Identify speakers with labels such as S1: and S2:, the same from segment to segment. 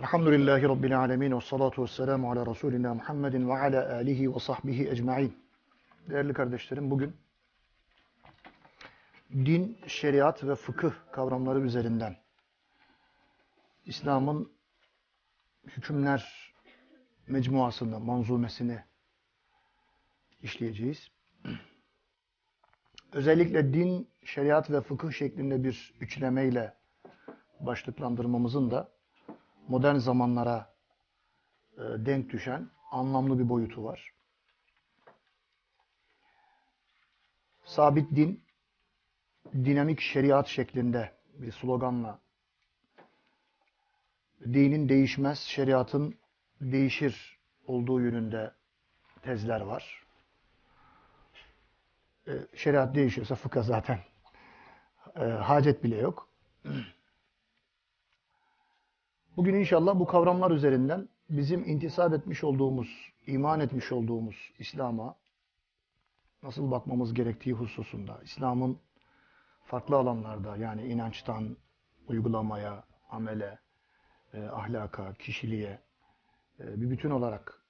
S1: Elhamdülillahi Rabbil alemin ve salatu ve selamu ala Resulina Muhammedin ve ala alihi ve sahbihi ecma'in. Değerli kardeşlerim bugün din, şeriat ve fıkıh kavramları üzerinden İslam'ın hükümler mecmuasını, manzumesini işleyeceğiz. Özellikle din, şeriat ve fıkıh şeklinde bir üçlemeyle başlıklandırmamızın da modern zamanlara e, denk düşen anlamlı bir boyutu var. Sabit din, dinamik şeriat şeklinde bir sloganla dinin değişmez, şeriatın değişir olduğu yönünde tezler var. E, şeriat değişiyorsa fıkıh zaten e, hacet bile yok. Bugün inşallah bu kavramlar üzerinden bizim intisap etmiş olduğumuz, iman etmiş olduğumuz İslam'a nasıl bakmamız gerektiği hususunda, İslam'ın farklı alanlarda yani inançtan uygulamaya, amele, e, ahlaka, kişiliğe e, bir bütün olarak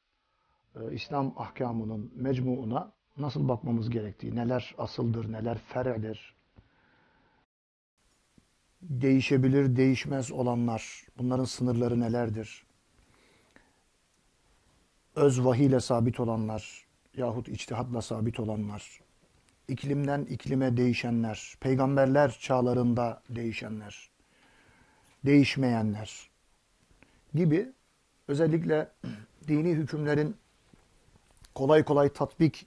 S1: e, İslam ahkamının mecmuuna nasıl bakmamız gerektiği, neler asıldır, neler fer'dir, değişebilir, değişmez olanlar, bunların sınırları nelerdir? Öz vahiyle sabit olanlar yahut içtihatla sabit olanlar, iklimden iklime değişenler, peygamberler çağlarında değişenler, değişmeyenler gibi özellikle dini hükümlerin kolay kolay tatbik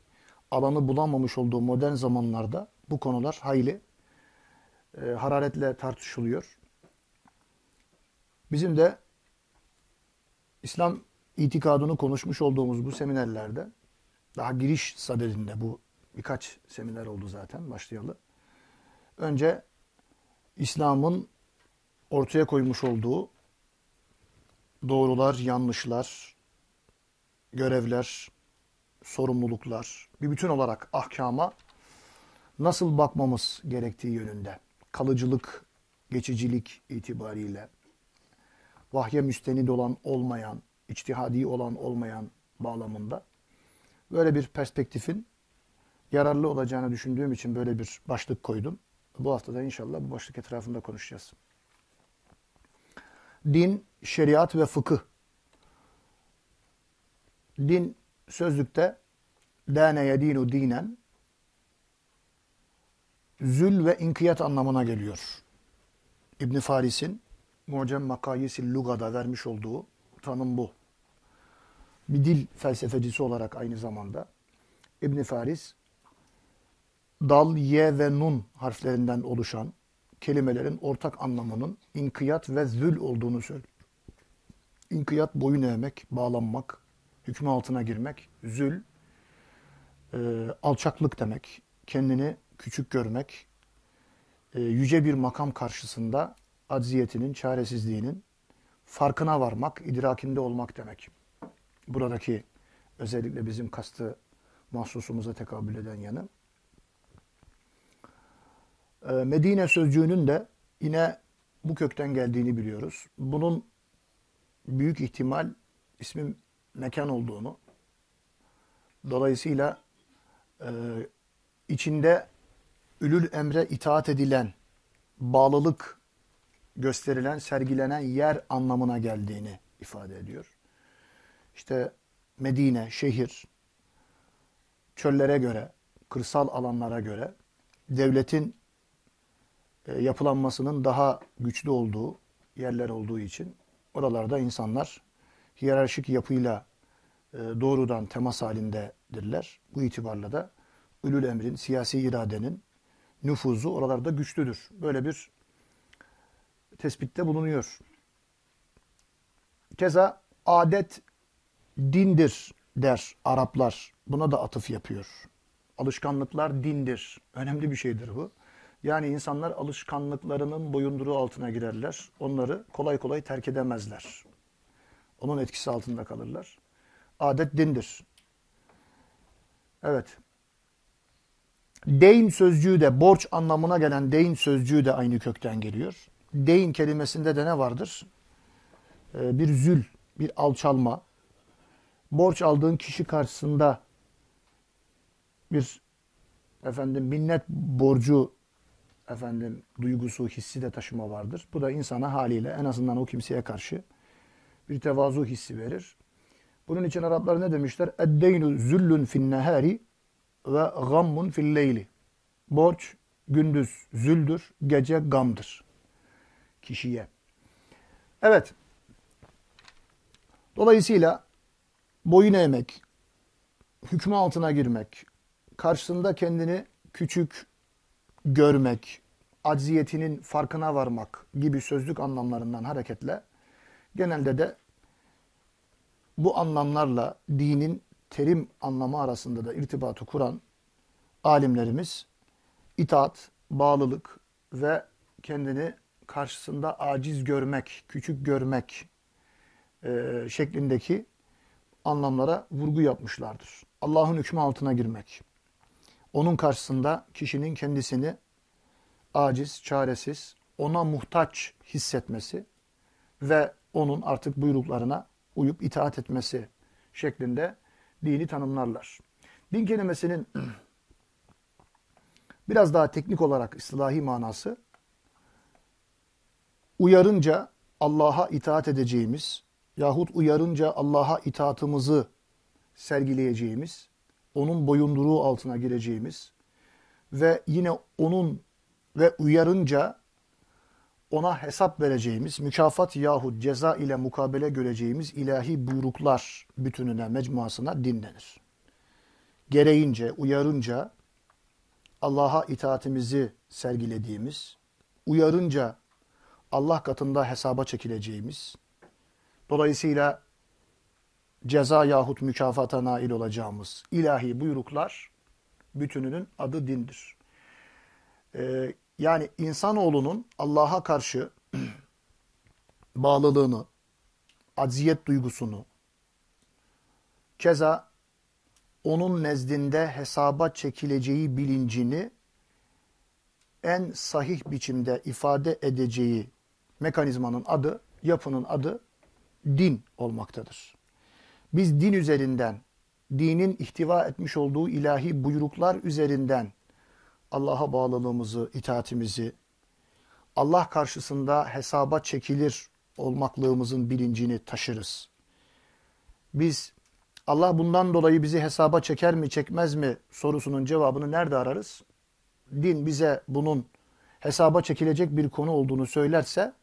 S1: alanı bulamamış olduğu modern zamanlarda bu konular hayli e, hararetle tartışılıyor. Bizim de İslam itikadını konuşmuş olduğumuz bu seminerlerde daha giriş sadedinde bu birkaç seminer oldu zaten başlayalı. Önce İslam'ın ortaya koymuş olduğu doğrular, yanlışlar, görevler, sorumluluklar, bir bütün olarak ahkama nasıl bakmamız gerektiği yönünde kalıcılık, geçicilik itibariyle vahye müstenid olan olmayan, içtihadi olan olmayan bağlamında böyle bir perspektifin yararlı olacağını düşündüğüm için böyle bir başlık koydum. Bu haftada inşallah bu başlık etrafında konuşacağız. Din, şeriat ve fıkıh. Din sözlükte dâne yedînu dinen zül ve inkiyat anlamına geliyor. İbn Faris'in Mucem Makayisil Luga'da vermiş olduğu tanım bu. Bir dil felsefecisi olarak aynı zamanda İbn Faris dal, ye ve nun harflerinden oluşan kelimelerin ortak anlamının inkiyat ve zül olduğunu söylüyor. İnkiyat boyun eğmek, bağlanmak, hükmü altına girmek. Zül e, alçaklık demek. Kendini küçük görmek, e, yüce bir makam karşısında acziyetinin, çaresizliğinin farkına varmak, idrakinde olmak demek. Buradaki özellikle bizim kastı mahsusumuza tekabül eden yanı. E, Medine sözcüğünün de yine bu kökten geldiğini biliyoruz. Bunun büyük ihtimal ismin mekan olduğunu, dolayısıyla e, içinde ülül emre itaat edilen, bağlılık gösterilen, sergilenen yer anlamına geldiğini ifade ediyor. İşte Medine, şehir, çöllere göre, kırsal alanlara göre devletin e, yapılanmasının daha güçlü olduğu yerler olduğu için oralarda insanlar hiyerarşik yapıyla e, doğrudan temas halindedirler. Bu itibarla da ülül emrin, siyasi iradenin nüfuzu oralarda güçlüdür. Böyle bir tespitte bulunuyor. Keza adet dindir der Araplar. Buna da atıf yapıyor. Alışkanlıklar dindir. Önemli bir şeydir bu. Yani insanlar alışkanlıklarının boyunduruğu altına girerler. Onları kolay kolay terk edemezler. Onun etkisi altında kalırlar. Adet dindir. Evet. Deyn sözcüğü de borç anlamına gelen deyn sözcüğü de aynı kökten geliyor. Deyn kelimesinde de ne vardır? e, bir zül, bir alçalma, borç aldığın kişi karşısında bir efendim minnet borcu efendim duygusu, hissi de taşıma vardır. Bu da insana haliyle en azından o kimseye karşı bir tevazu hissi verir. Bunun için Araplar ne demişler? Eddeynu züllün fin nehari ve gammun fil leyli. Borç gündüz züldür, gece gamdır kişiye. Evet. Dolayısıyla boyun eğmek, hükmü altına girmek, karşısında kendini küçük görmek, acziyetinin farkına varmak gibi sözlük anlamlarından hareketle genelde de bu anlamlarla dinin terim anlamı arasında da irtibatı kuran alimlerimiz itaat, bağlılık ve kendini karşısında aciz görmek, küçük görmek e, şeklindeki anlamlara vurgu yapmışlardır. Allah'ın hükmü altına girmek. Onun karşısında kişinin kendisini aciz, çaresiz, ona muhtaç hissetmesi ve onun artık buyruklarına uyup itaat etmesi şeklinde dini tanımlarlar. Din kelimesinin biraz daha teknik olarak istilahi manası uyarınca Allah'a itaat edeceğimiz yahut uyarınca Allah'a itaatımızı sergileyeceğimiz, onun boyunduruğu altına gireceğimiz ve yine onun ve uyarınca ona hesap vereceğimiz, mükafat yahut ceza ile mukabele göreceğimiz ilahi buyruklar bütününe, mecmuasına din denir. Gereğince, uyarınca Allah'a itaatimizi sergilediğimiz, uyarınca Allah katında hesaba çekileceğimiz, dolayısıyla ceza yahut mükafata nail olacağımız ilahi buyruklar bütününün adı dindir. Ee, yani insanoğlunun Allah'a karşı bağlılığını, acziyet duygusunu, keza onun nezdinde hesaba çekileceği bilincini en sahih biçimde ifade edeceği mekanizmanın adı, yapının adı din olmaktadır. Biz din üzerinden, dinin ihtiva etmiş olduğu ilahi buyruklar üzerinden Allah'a bağlılığımızı, itaatimizi, Allah karşısında hesaba çekilir olmaklığımızın bilincini taşırız. Biz Allah bundan dolayı bizi hesaba çeker mi çekmez mi sorusunun cevabını nerede ararız? Din bize bunun hesaba çekilecek bir konu olduğunu söylerse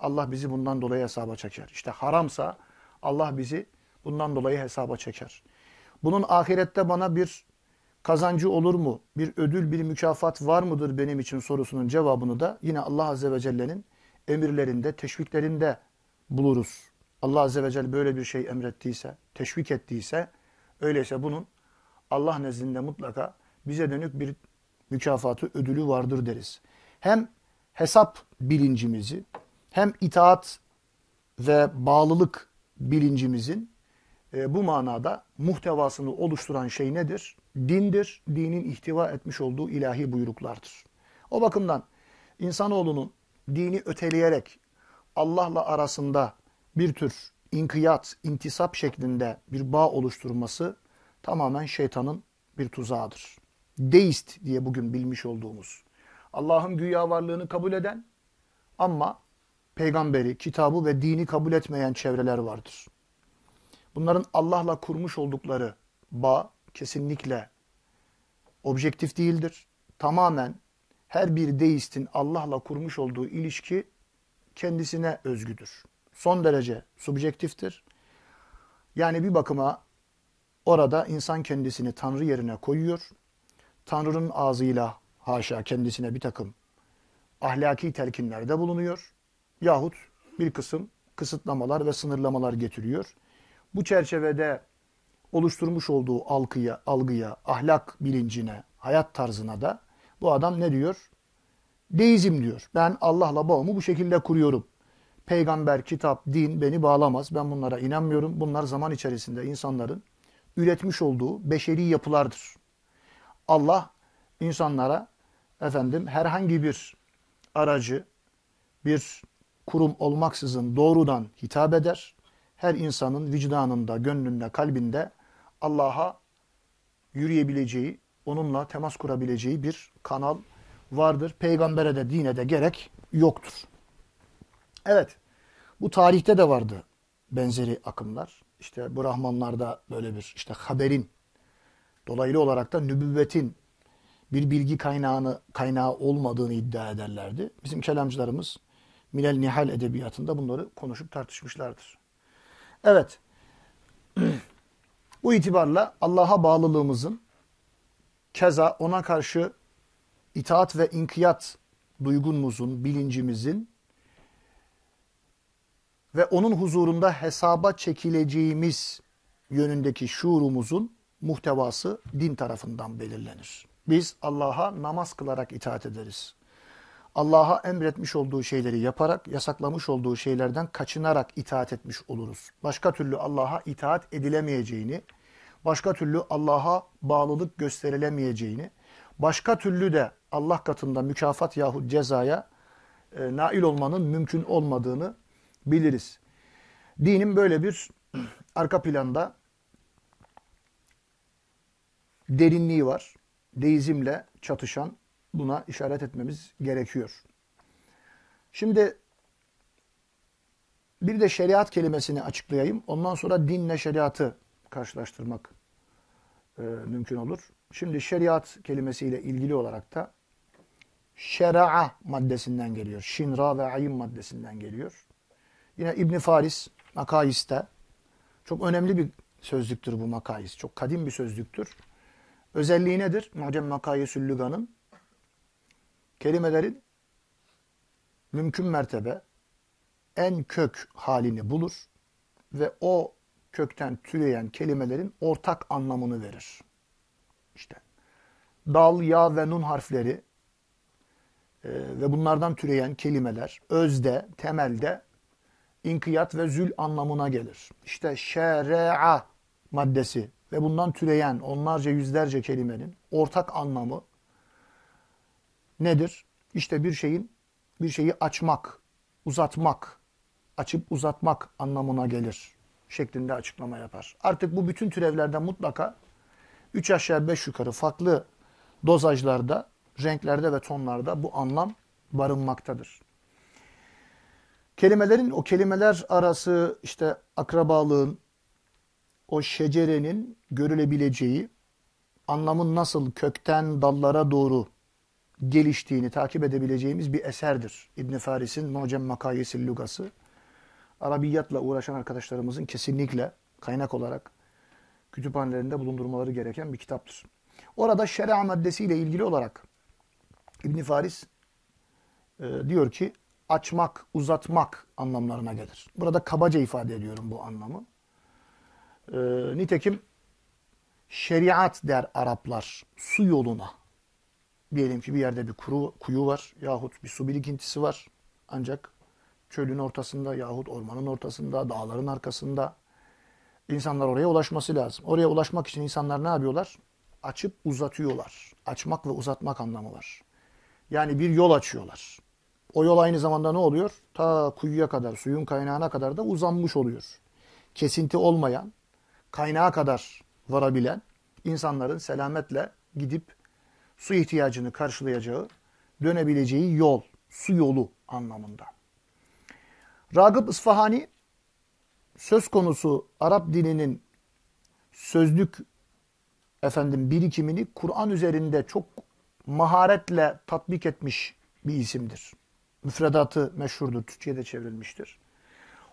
S1: Allah bizi bundan dolayı hesaba çeker. İşte haramsa Allah bizi bundan dolayı hesaba çeker. Bunun ahirette bana bir kazancı olur mu? Bir ödül, bir mükafat var mıdır benim için sorusunun cevabını da yine Allah Azze ve Celle'nin emirlerinde, teşviklerinde buluruz. Allah Azze ve Celle böyle bir şey emrettiyse, teşvik ettiyse, öyleyse bunun Allah nezdinde mutlaka bize dönük bir mükafatı, ödülü vardır deriz. Hem hesap bilincimizi, hem itaat ve bağlılık bilincimizin e, bu manada muhtevasını oluşturan şey nedir? Dindir, dinin ihtiva etmiş olduğu ilahi buyruklardır. O bakımdan insanoğlunun dini öteleyerek Allah'la arasında bir tür inkiyat, intisap şeklinde bir bağ oluşturması tamamen şeytanın bir tuzağıdır. Deist diye bugün bilmiş olduğumuz, Allah'ın güya varlığını kabul eden ama peygamberi, kitabı ve dini kabul etmeyen çevreler vardır. Bunların Allah'la kurmuş oldukları bağ kesinlikle objektif değildir. Tamamen her bir deistin Allah'la kurmuş olduğu ilişki kendisine özgüdür. Son derece subjektiftir. Yani bir bakıma orada insan kendisini Tanrı yerine koyuyor. Tanrı'nın ağzıyla haşa kendisine bir takım ahlaki telkinlerde bulunuyor. Yahut bir kısım kısıtlamalar ve sınırlamalar getiriyor. Bu çerçevede oluşturmuş olduğu algıya, algıya, ahlak bilincine, hayat tarzına da bu adam ne diyor? Deizm diyor. Ben Allah'la bağımı bu şekilde kuruyorum. Peygamber, kitap, din beni bağlamaz. Ben bunlara inanmıyorum. Bunlar zaman içerisinde insanların üretmiş olduğu beşeri yapılardır. Allah insanlara efendim herhangi bir aracı, bir kurum olmaksızın doğrudan hitap eder. Her insanın vicdanında, gönlünde, kalbinde Allah'a yürüyebileceği, onunla temas kurabileceği bir kanal vardır. Peygambere de dine de gerek yoktur. Evet, bu tarihte de vardı benzeri akımlar. İşte Brahmanlarda böyle bir işte haberin dolaylı olarak da nübüvvetin bir bilgi kaynağını kaynağı olmadığını iddia ederlerdi. Bizim kelamcılarımız Minel Nihal edebiyatında bunları konuşup tartışmışlardır. Evet. Bu itibarla Allah'a bağlılığımızın keza ona karşı itaat ve inkiyat duygumuzun, bilincimizin ve onun huzurunda hesaba çekileceğimiz yönündeki şuurumuzun muhtevası din tarafından belirlenir. Biz Allah'a namaz kılarak itaat ederiz. Allah'a emretmiş olduğu şeyleri yaparak, yasaklamış olduğu şeylerden kaçınarak itaat etmiş oluruz. Başka türlü Allah'a itaat edilemeyeceğini, başka türlü Allah'a bağlılık gösterilemeyeceğini, başka türlü de Allah katında mükafat yahut cezaya e, nail olmanın mümkün olmadığını biliriz. Dinin böyle bir arka planda derinliği var. Deizmle çatışan buna işaret etmemiz gerekiyor. Şimdi bir de şeriat kelimesini açıklayayım. Ondan sonra dinle şeriatı karşılaştırmak e, mümkün olur. Şimdi şeriat kelimesiyle ilgili olarak da şera'a maddesinden geliyor. Şinra ve ayin maddesinden geliyor. Yine İbn Faris Makayis'te çok önemli bir sözlüktür bu Makayis. Çok kadim bir sözlüktür. Özelliği nedir? Mucem Makayisül Lügan'ın kelimelerin mümkün mertebe en kök halini bulur ve o kökten türeyen kelimelerin ortak anlamını verir. İşte dal, ya ve nun harfleri e, ve bunlardan türeyen kelimeler özde, temelde inkiyat ve zül anlamına gelir. İşte şere'a maddesi ve bundan türeyen onlarca yüzlerce kelimenin ortak anlamı nedir? İşte bir şeyin bir şeyi açmak, uzatmak, açıp uzatmak anlamına gelir şeklinde açıklama yapar. Artık bu bütün türevlerden mutlaka 3 aşağı 5 yukarı farklı dozajlarda, renklerde ve tonlarda bu anlam barınmaktadır. Kelimelerin o kelimeler arası işte akrabalığın, o şecerenin görülebileceği, anlamın nasıl kökten dallara doğru geliştiğini takip edebileceğimiz bir eserdir. İbn Faris'in Mucem Makayisil Lugası. Arabiyatla uğraşan arkadaşlarımızın kesinlikle kaynak olarak kütüphanelerinde bulundurmaları gereken bir kitaptır. Orada şer'a maddesiyle ilgili olarak İbn Faris e, diyor ki açmak, uzatmak anlamlarına gelir. Burada kabaca ifade ediyorum bu anlamı. E, nitekim şeriat der Araplar su yoluna. Diyelim ki bir yerde bir kuru, kuyu var yahut bir su birikintisi var. Ancak çölün ortasında yahut ormanın ortasında, dağların arkasında insanlar oraya ulaşması lazım. Oraya ulaşmak için insanlar ne yapıyorlar? Açıp uzatıyorlar. Açmak ve uzatmak anlamı var. Yani bir yol açıyorlar. O yol aynı zamanda ne oluyor? Ta kuyuya kadar, suyun kaynağına kadar da uzanmış oluyor. Kesinti olmayan, kaynağa kadar varabilen insanların selametle gidip su ihtiyacını karşılayacağı, dönebileceği yol, su yolu anlamında. Ragıp İsfahani söz konusu Arap dilinin sözlük efendim birikimini Kur'an üzerinde çok maharetle tatbik etmiş bir isimdir. Müfredatı meşhurdur, Türkçe'ye çevrilmiştir.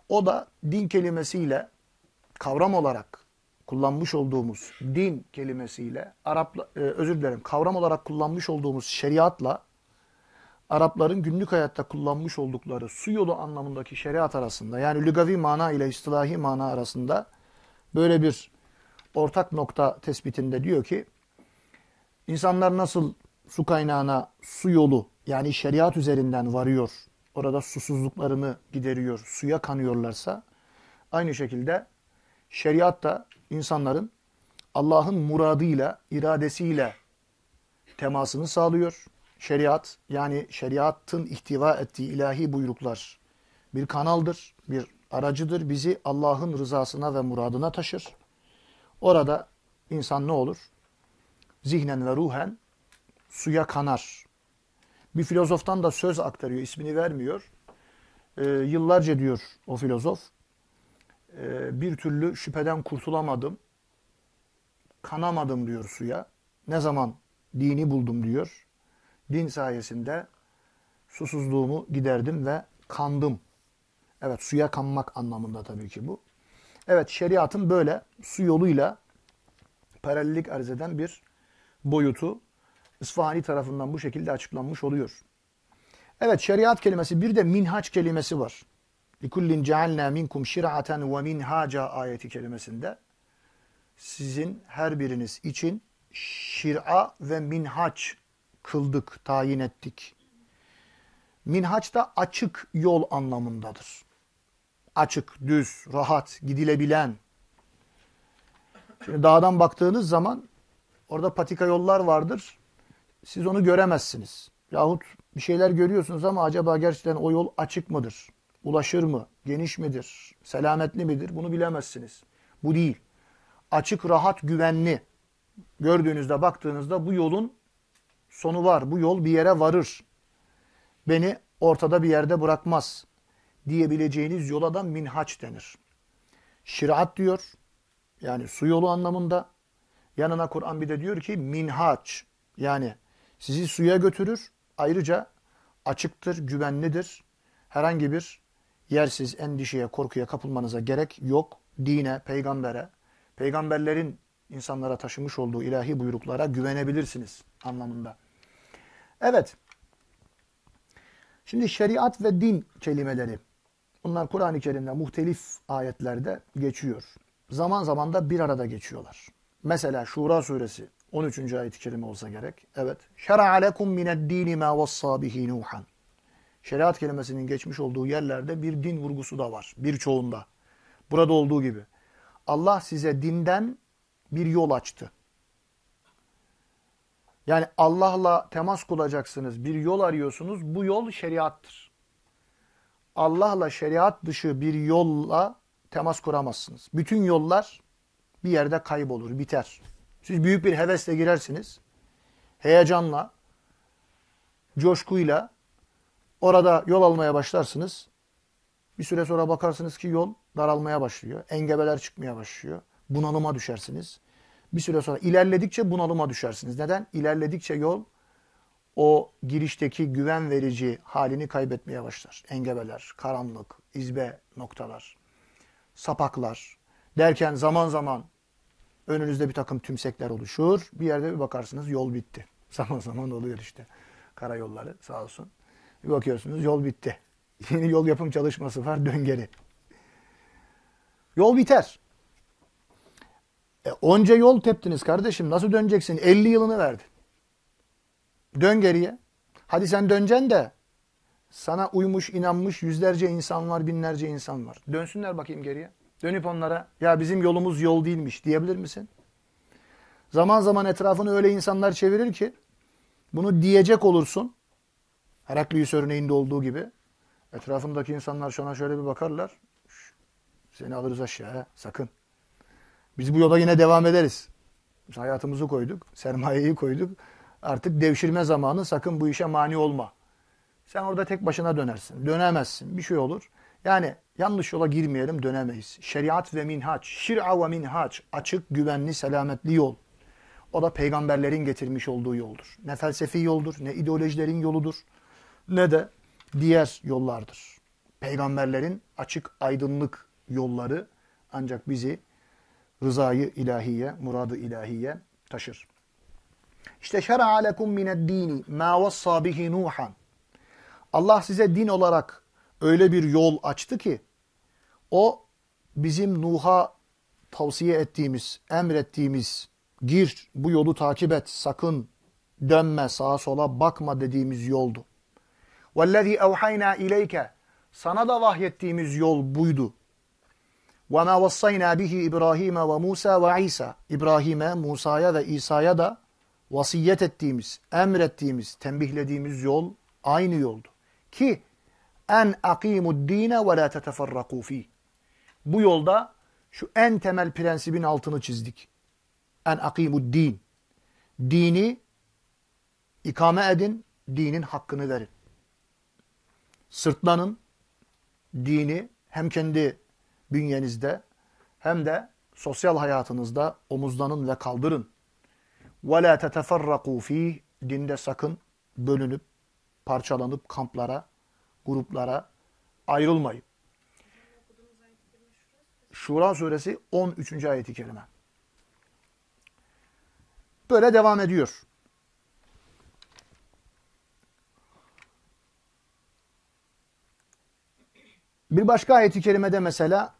S1: O da din kelimesiyle kavram olarak kullanmış olduğumuz din kelimesiyle Arap e, özür dilerim kavram olarak kullanmış olduğumuz şeriatla Arapların günlük hayatta kullanmış oldukları su yolu anlamındaki şeriat arasında yani lügavi mana ile istilahi mana arasında böyle bir ortak nokta tespitinde diyor ki insanlar nasıl su kaynağına su yolu yani şeriat üzerinden varıyor, orada susuzluklarını gideriyor, suya kanıyorlarsa aynı şekilde şeriat da insanların Allah'ın muradıyla, iradesiyle temasını sağlıyor. Şeriat yani şeriatın ihtiva ettiği ilahi buyruklar bir kanaldır, bir aracıdır. Bizi Allah'ın rızasına ve muradına taşır. Orada insan ne olur? Zihnen ve ruhen suya kanar. Bir filozoftan da söz aktarıyor, ismini vermiyor. Ee, yıllarca diyor o filozof, e, bir türlü şüpheden kurtulamadım, kanamadım diyor suya. Ne zaman dini buldum diyor. Din sayesinde susuzluğumu giderdim ve kandım. Evet suya kanmak anlamında tabii ki bu. Evet şeriatın böyle su yoluyla paralellik arz eden bir boyutu İsfahani tarafından bu şekilde açıklanmış oluyor. Evet şeriat kelimesi bir de minhaç kelimesi var. لِكُلِّنْ جَعَلْنَا مِنْكُمْ شِرَعَةً وَمِنْهَاجًا ayeti kelimesinde sizin her biriniz için şir'a ve minhaç kıldık, tayin ettik. Minhaç da açık yol anlamındadır. Açık, düz, rahat, gidilebilen. Şimdi dağdan baktığınız zaman orada patika yollar vardır. Siz onu göremezsiniz. Yahut bir şeyler görüyorsunuz ama acaba gerçekten o yol açık mıdır? Ulaşır mı? Geniş midir? Selametli midir? Bunu bilemezsiniz. Bu değil. Açık, rahat, güvenli. Gördüğünüzde, baktığınızda bu yolun sonu var. Bu yol bir yere varır. Beni ortada bir yerde bırakmaz diyebileceğiniz yola da minhaç denir. Şirat diyor. Yani su yolu anlamında. Yanına Kur'an bir de diyor ki minhaç. Yani sizi suya götürür. Ayrıca açıktır, güvenlidir. Herhangi bir yersiz endişeye, korkuya kapılmanıza gerek yok. Dine, peygambere, peygamberlerin insanlara taşımış olduğu ilahi buyruklara güvenebilirsiniz anlamında. Evet. Şimdi şeriat ve din kelimeleri. Bunlar Kur'an-ı Kerim'de muhtelif ayetlerde geçiyor. Zaman zaman da bir arada geçiyorlar. Mesela Şura suresi 13. ayet-i kerime olsa gerek. Evet. Şer'a lekum mined-dini ma vassa bihi Nuhan. Şeriat kelimesinin geçmiş olduğu yerlerde bir din vurgusu da var. Birçoğunda. Burada olduğu gibi. Allah size dinden bir yol açtı. Yani Allah'la temas kuracaksınız. Bir yol arıyorsunuz. Bu yol şeriattır. Allah'la şeriat dışı bir yolla temas kuramazsınız. Bütün yollar bir yerde kaybolur, biter. Siz büyük bir hevesle girersiniz. Heyecanla, coşkuyla orada yol almaya başlarsınız. Bir süre sonra bakarsınız ki yol daralmaya başlıyor. Engebeler çıkmaya başlıyor. Bunalıma düşersiniz. Bir süre sonra ilerledikçe bunalıma düşersiniz. Neden? İlerledikçe yol o girişteki güven verici halini kaybetmeye başlar. Engebeler, karanlık, izbe noktalar, sapaklar derken zaman zaman önünüzde bir takım tümsekler oluşur. Bir yerde bir bakarsınız yol bitti. Zaman zaman oluyor işte. Karayolları sağ olsun. Bir bakıyorsunuz yol bitti. Yeni yol yapım çalışması var dön geri. Yol biter. E, onca yol teptiniz kardeşim. Nasıl döneceksin? 50 yılını verdi. Dön geriye. Hadi sen döneceksin de sana uymuş, inanmış yüzlerce insan var, binlerce insan var. Dönsünler bakayım geriye. Dönüp onlara ya bizim yolumuz yol değilmiş diyebilir misin? Zaman zaman etrafını öyle insanlar çevirir ki bunu diyecek olursun. Heraklius örneğinde olduğu gibi. Etrafındaki insanlar şuna şöyle bir bakarlar. Seni alırız aşağı sakın. Biz bu yola yine devam ederiz. Biz hayatımızı koyduk, sermayeyi koyduk. Artık devşirme zamanı sakın bu işe mani olma. Sen orada tek başına dönersin. Dönemezsin. Bir şey olur. Yani yanlış yola girmeyelim dönemeyiz. Şeriat ve minhaç, şir'a ve minhaç, açık, güvenli, selametli yol. O da peygamberlerin getirmiş olduğu yoldur. Ne felsefi yoldur, ne ideolojilerin yoludur, ne de diğer yollardır. Peygamberlerin açık, aydınlık yolları ancak bizi rızayı ilahiye, muradı ilahiye taşır. İşte şer'a lekum mined-dini ma vassa bihi Nuhan. Allah size din olarak öyle bir yol açtı ki o bizim Nuh'a tavsiye ettiğimiz, emrettiğimiz gir bu yolu takip et, sakın dönme, sağa sola bakma dediğimiz yoldu. وَالَّذ۪ي اَوْحَيْنَا اِلَيْكَ Sana da vahyettiğimiz yol buydu. وَمَا وَصَّيْنَا بِهِ İbrahim ve Musa ve İsa. İbrahim'e, Musa'ya ve İsa'ya da vasiyet ettiğimiz, emrettiğimiz, tembihlediğimiz yol aynı yoldu. Ki en akimud dine ve la teteferraku fi. Bu yolda şu en temel prensibin altını çizdik. En akimud din. Dini ikame edin, dinin hakkını verin. Sırtlanın, dini hem kendi bünyenizde hem de sosyal hayatınızda omuzlanın ve kaldırın. وَلَا تَتَفَرَّقُوا ف۪يهِ Dinde sakın bölünüp, parçalanıp kamplara, gruplara ayrılmayın. Şura suresi 13. ayeti kerime. Böyle devam ediyor. Bir başka ayeti kerimede mesela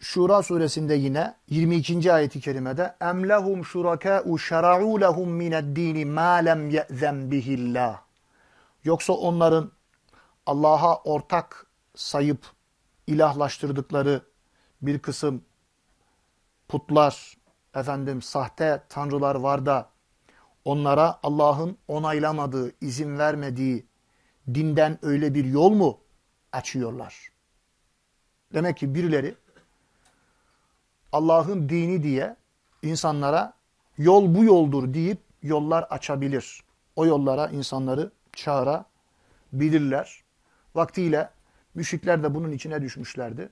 S1: Şura suresinde yine 22. ayeti kerimede em lehum şurakâ'u şera'û lehum mined-dîni mâ lem ye'zem bihillah. Yoksa onların Allah'a ortak sayıp ilahlaştırdıkları bir kısım putlar, efendim sahte tanrılar var da onlara Allah'ın onaylamadığı, izin vermediği dinden öyle bir yol mu açıyorlar? Demek ki birileri Allah'ın dini diye insanlara yol bu yoldur deyip yollar açabilir. O yollara insanları çağırabilirler. Vaktiyle müşrikler de bunun içine düşmüşlerdi.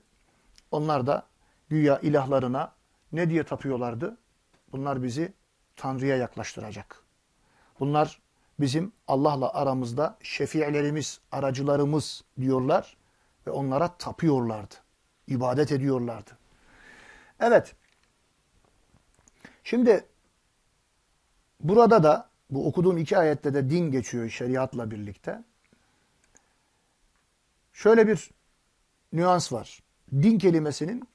S1: Onlar da güya ilahlarına ne diye tapıyorlardı? Bunlar bizi Tanrı'ya yaklaştıracak. Bunlar bizim Allah'la aramızda şefiilerimiz, aracılarımız diyorlar ve onlara tapıyorlardı. İbadet ediyorlardı. Evet. Şimdi burada da bu okuduğum iki ayette de din geçiyor şeriatla birlikte. Şöyle bir nüans var. Din kelimesinin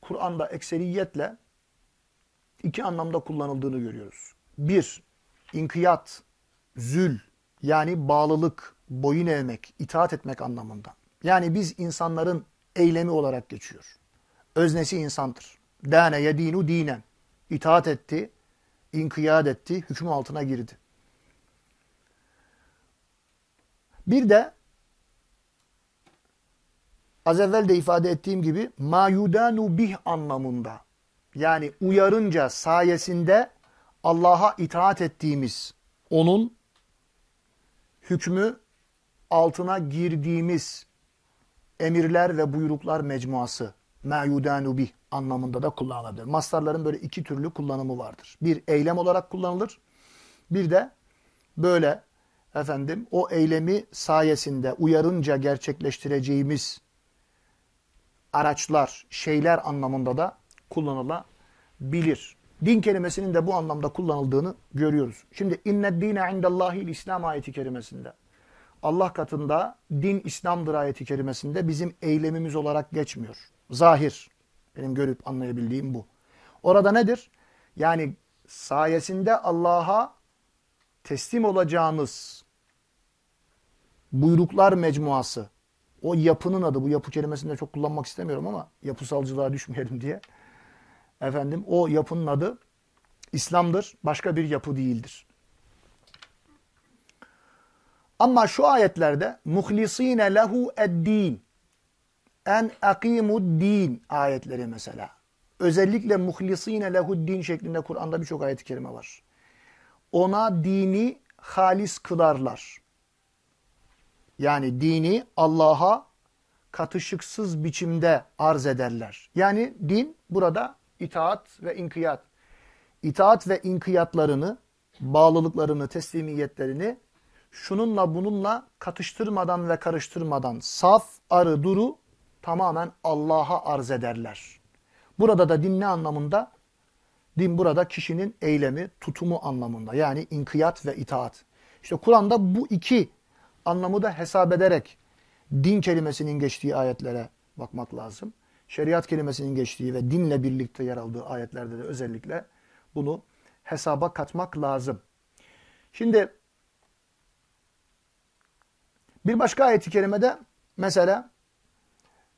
S1: Kur'an'da ekseriyetle iki anlamda kullanıldığını görüyoruz. Bir, inkiyat, zül yani bağlılık, boyun eğmek, itaat etmek anlamında. Yani biz insanların eylemi olarak geçiyor. Öznesi insandır. Dâne yedînu dinen. İtaat etti, inkiyat etti, hükmü altına girdi. Bir de az evvel de ifade ettiğim gibi mayudanu bih anlamında yani uyarınca sayesinde Allah'a itaat ettiğimiz onun hükmü altına girdiğimiz emirler ve buyruklar mecmuası mayudanu bih anlamında da kullanılabilir. Mastarların böyle iki türlü kullanımı vardır. Bir eylem olarak kullanılır. Bir de böyle efendim o eylemi sayesinde uyarınca gerçekleştireceğimiz araçlar, şeyler anlamında da kullanılabilir. Din kelimesinin de bu anlamda kullanıldığını görüyoruz. Şimdi inne dine indallahil İslam ayeti kerimesinde Allah katında din İslam'dır ayeti kerimesinde bizim eylemimiz olarak geçmiyor. Zahir. Benim görüp anlayabildiğim bu. Orada nedir? Yani sayesinde Allah'a teslim olacağınız buyruklar mecmuası. O yapının adı. Bu yapı kelimesini de çok kullanmak istemiyorum ama yapısalcılığa düşmeyelim diye. Efendim o yapının adı İslam'dır. Başka bir yapı değildir. Ama şu ayetlerde muhlisine lehu ed-din en akimud din ayetleri mesela. Özellikle muhlisine lehuddin şeklinde Kur'an'da birçok ayet-i kerime var. Ona dini halis kılarlar. Yani dini Allah'a katışıksız biçimde arz ederler. Yani din burada itaat ve inkiyat. İtaat ve inkiyatlarını, bağlılıklarını, teslimiyetlerini şununla bununla katıştırmadan ve karıştırmadan saf, arı, duru tamamen Allah'a arz ederler. Burada da din ne anlamında? Din burada kişinin eylemi, tutumu anlamında. Yani inkiyat ve itaat. İşte Kur'an'da bu iki anlamı da hesap ederek din kelimesinin geçtiği ayetlere bakmak lazım. Şeriat kelimesinin geçtiği ve dinle birlikte yer aldığı ayetlerde de özellikle bunu hesaba katmak lazım. Şimdi bir başka ayet-i kerimede mesela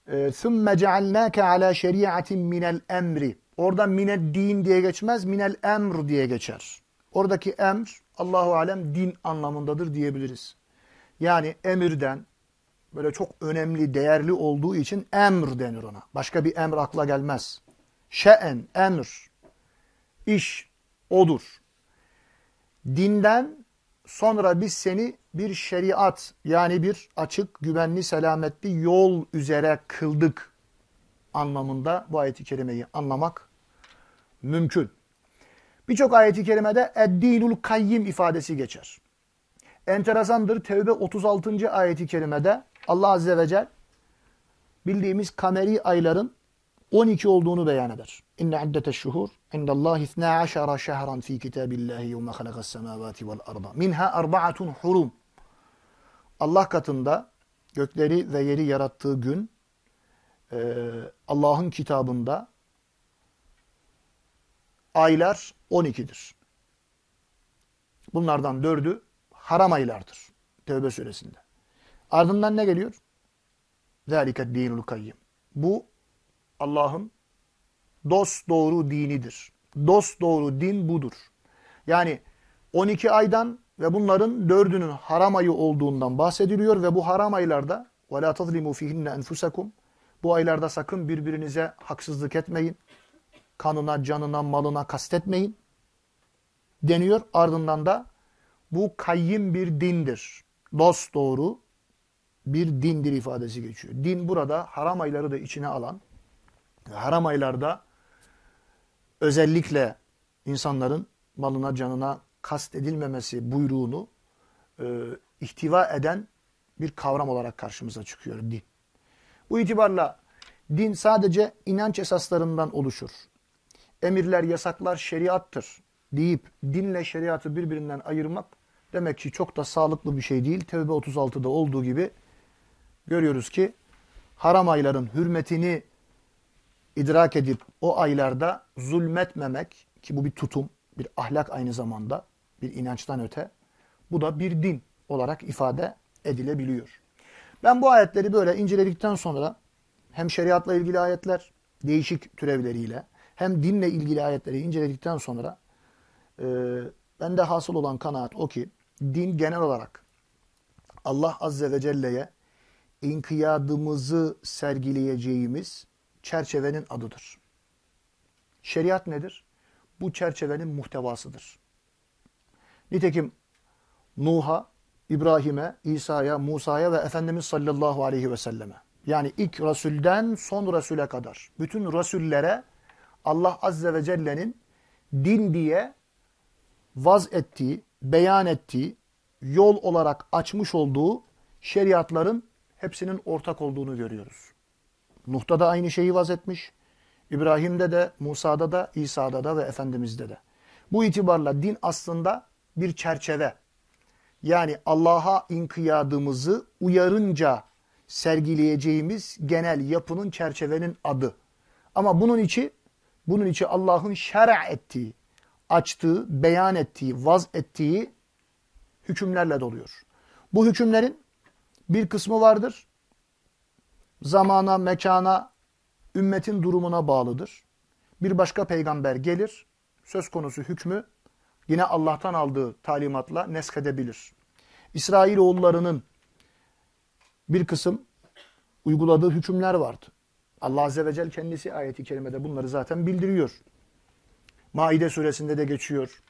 S1: ثُمَّ جَعَلْنَاكَ عَلَى شَرِيعَةٍ مِنَ الْاَمْرِ Orada minel din diye geçmez, minel emr diye geçer. Oradaki emr, Allahu alem din anlamındadır diyebiliriz. Yani emirden, böyle çok önemli, değerli olduğu için emr denir ona. Başka bir emr akla gelmez. Şe'en, emr, iş, odur. Dinden sonra biz seni bir şeriat yani bir açık, güvenli, selametli yol üzere kıldık anlamında bu ayeti kerimeyi anlamak mümkün. Birçok ayeti kerimede eddinul kayyim ifadesi geçer. Enteresandır Tevbe 36. ayeti kerimede Allah Azze ve Celle bildiğimiz kameri ayların 12 olduğunu beyan eder. İnne iddeteş şuhur indallahi 12 şehran fi kitabillahi yevme halakas semavati vel arda. Minha arba'atun hurum. Allah katında gökleri ve yeri yarattığı gün Allah'ın kitabında aylar 12'dir. Bunlardan dördü haram aylardır. Tevbe suresinde. Ardından ne geliyor? Zaliket dinul kayyim. Bu Allah'ın dost doğru dinidir. Dost doğru din budur. Yani 12 aydan ve bunların dördünün haram ayı olduğundan bahsediliyor ve bu haram aylarda وَلَا تَظْلِمُوا فِيهِنَّ أَنْفُسَكُمْ Bu aylarda sakın birbirinize haksızlık etmeyin. Kanına, canına, malına kastetmeyin deniyor. Ardından da bu kayyim bir dindir. Dost doğru bir dindir ifadesi geçiyor. Din burada haram ayları da içine alan, haram aylarda özellikle insanların malına canına kast edilmemesi buyruğunu e, ihtiva eden bir kavram olarak karşımıza çıkıyor din. Bu itibarla din sadece inanç esaslarından oluşur. Emirler, yasaklar şeriattır deyip dinle şeriatı birbirinden ayırmak demek ki çok da sağlıklı bir şey değil. Tevbe 36'da olduğu gibi görüyoruz ki haram ayların hürmetini idrak edip o aylarda zulmetmemek ki bu bir tutum, bir ahlak aynı zamanda bir inançtan öte. Bu da bir din olarak ifade edilebiliyor. Ben bu ayetleri böyle inceledikten sonra hem şeriatla ilgili ayetler değişik türevleriyle hem dinle ilgili ayetleri inceledikten sonra e, bende hasıl olan kanaat o ki din genel olarak Allah Azze ve Celle'ye inkiyadımızı sergileyeceğimiz çerçevenin adıdır. Şeriat nedir? Bu çerçevenin muhtevasıdır. Nitekim Nuh'a, İbrahim'e, İsa'ya, Musa'ya ve Efendimiz sallallahu aleyhi ve selleme yani ilk Resul'den son Resul'e kadar bütün Resul'lere Allah Azze ve Celle'nin din diye vaz ettiği, beyan ettiği, yol olarak açmış olduğu şeriatların hepsinin ortak olduğunu görüyoruz. Nuh'ta da aynı şeyi vaz etmiş. İbrahim'de de, Musa'da da, İsa'da da ve Efendimiz'de de. Bu itibarla din aslında bir çerçeve. Yani Allah'a inkiyadımızı uyarınca sergileyeceğimiz genel yapının çerçevenin adı. Ama bunun içi bunun içi Allah'ın şer'a ettiği, açtığı, beyan ettiği, vaz ettiği hükümlerle doluyor. Bu hükümlerin bir kısmı vardır. Zamana, mekana, ümmetin durumuna bağlıdır. Bir başka peygamber gelir, söz konusu hükmü yine Allah'tan aldığı talimatla neskedebilir. İsrailoğullarının bir kısım uyguladığı hükümler vardı. Allah Azze ve Celle kendisi ayeti kerimede bunları zaten bildiriyor. Maide suresinde de geçiyor.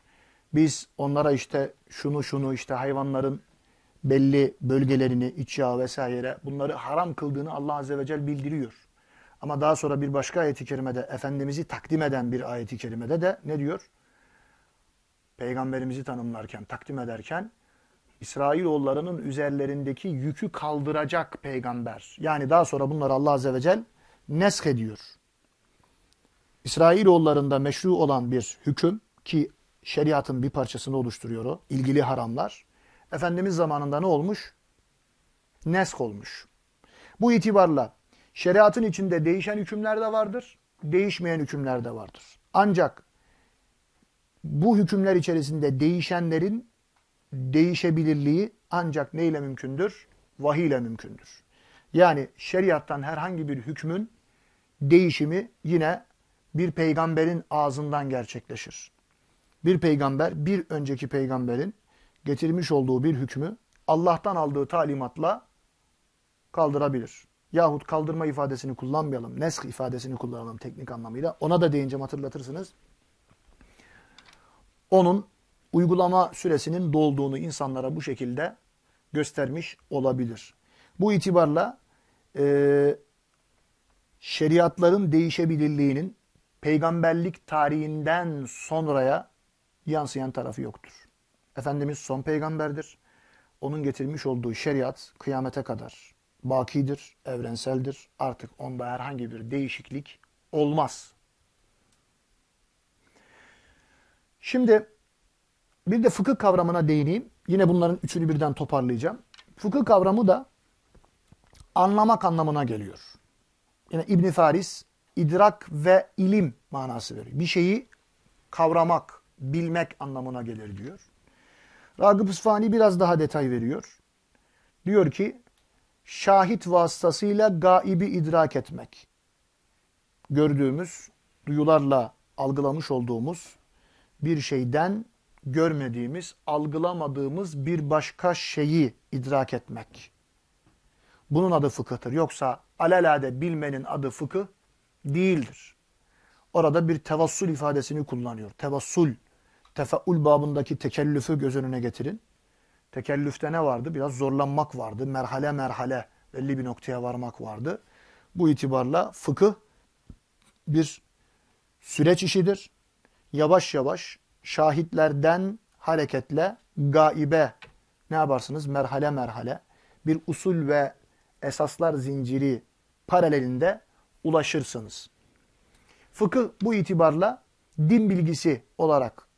S1: Biz onlara işte şunu şunu işte hayvanların belli bölgelerini, iç yağ vesaire bunları haram kıldığını Allah Azze ve Celle bildiriyor. Ama daha sonra bir başka ayeti kerimede Efendimiz'i takdim eden bir ayeti kerimede de ne diyor? Peygamberimizi tanımlarken, takdim ederken İsrailoğullarının üzerlerindeki yükü kaldıracak peygamber. Yani daha sonra bunları Allah Azze ve Celle nesk ediyor. İsrailoğullarında meşru olan bir hüküm ki şeriatın bir parçasını oluşturuyor o, ilgili haramlar. Efendimiz zamanında ne olmuş? Nesk olmuş. Bu itibarla şeriatın içinde değişen hükümler de vardır, değişmeyen hükümler de vardır. Ancak bu hükümler içerisinde değişenlerin değişebilirliği ancak neyle mümkündür? Vahiy ile mümkündür. Yani şeriattan herhangi bir hükmün değişimi yine bir peygamberin ağzından gerçekleşir. Bir peygamber bir önceki peygamberin getirmiş olduğu bir hükmü Allah'tan aldığı talimatla kaldırabilir. Yahut kaldırma ifadesini kullanmayalım. Nesk ifadesini kullanalım teknik anlamıyla. Ona da deyince hatırlatırsınız. Onun uygulama süresinin dolduğunu insanlara bu şekilde göstermiş olabilir. Bu itibarla e, şeriatların değişebilirliğinin peygamberlik tarihinden sonraya yansıyan tarafı yoktur. Efendimiz son peygamberdir. Onun getirmiş olduğu şeriat kıyamete kadar bakidir, evrenseldir. Artık onda herhangi bir değişiklik olmaz. Şimdi bir de fıkıh kavramına değineyim. Yine bunların üçünü birden toparlayacağım. Fıkıh kavramı da anlamak anlamına geliyor. Yine İbn Faris idrak ve ilim manası veriyor. Bir şeyi kavramak, bilmek anlamına gelir diyor. Ragıp İsfani biraz daha detay veriyor. Diyor ki şahit vasıtasıyla gaibi idrak etmek. Gördüğümüz, duyularla algılamış olduğumuz bir şeyden görmediğimiz, algılamadığımız bir başka şeyi idrak etmek. Bunun adı fıkıhtır. Yoksa alelade bilmenin adı fıkıh değildir. Orada bir tevassul ifadesini kullanıyor. Tevassul, tefeul babındaki tekellüfü göz önüne getirin. Tekellüfte ne vardı? Biraz zorlanmak vardı. Merhale merhale belli bir noktaya varmak vardı. Bu itibarla fıkıh bir süreç işidir. Yavaş yavaş şahitlerden hareketle gaibe ne yaparsınız? Merhale merhale bir usul ve esaslar zinciri paralelinde ulaşırsınız. Fıkıh bu itibarla din bilgisi olarak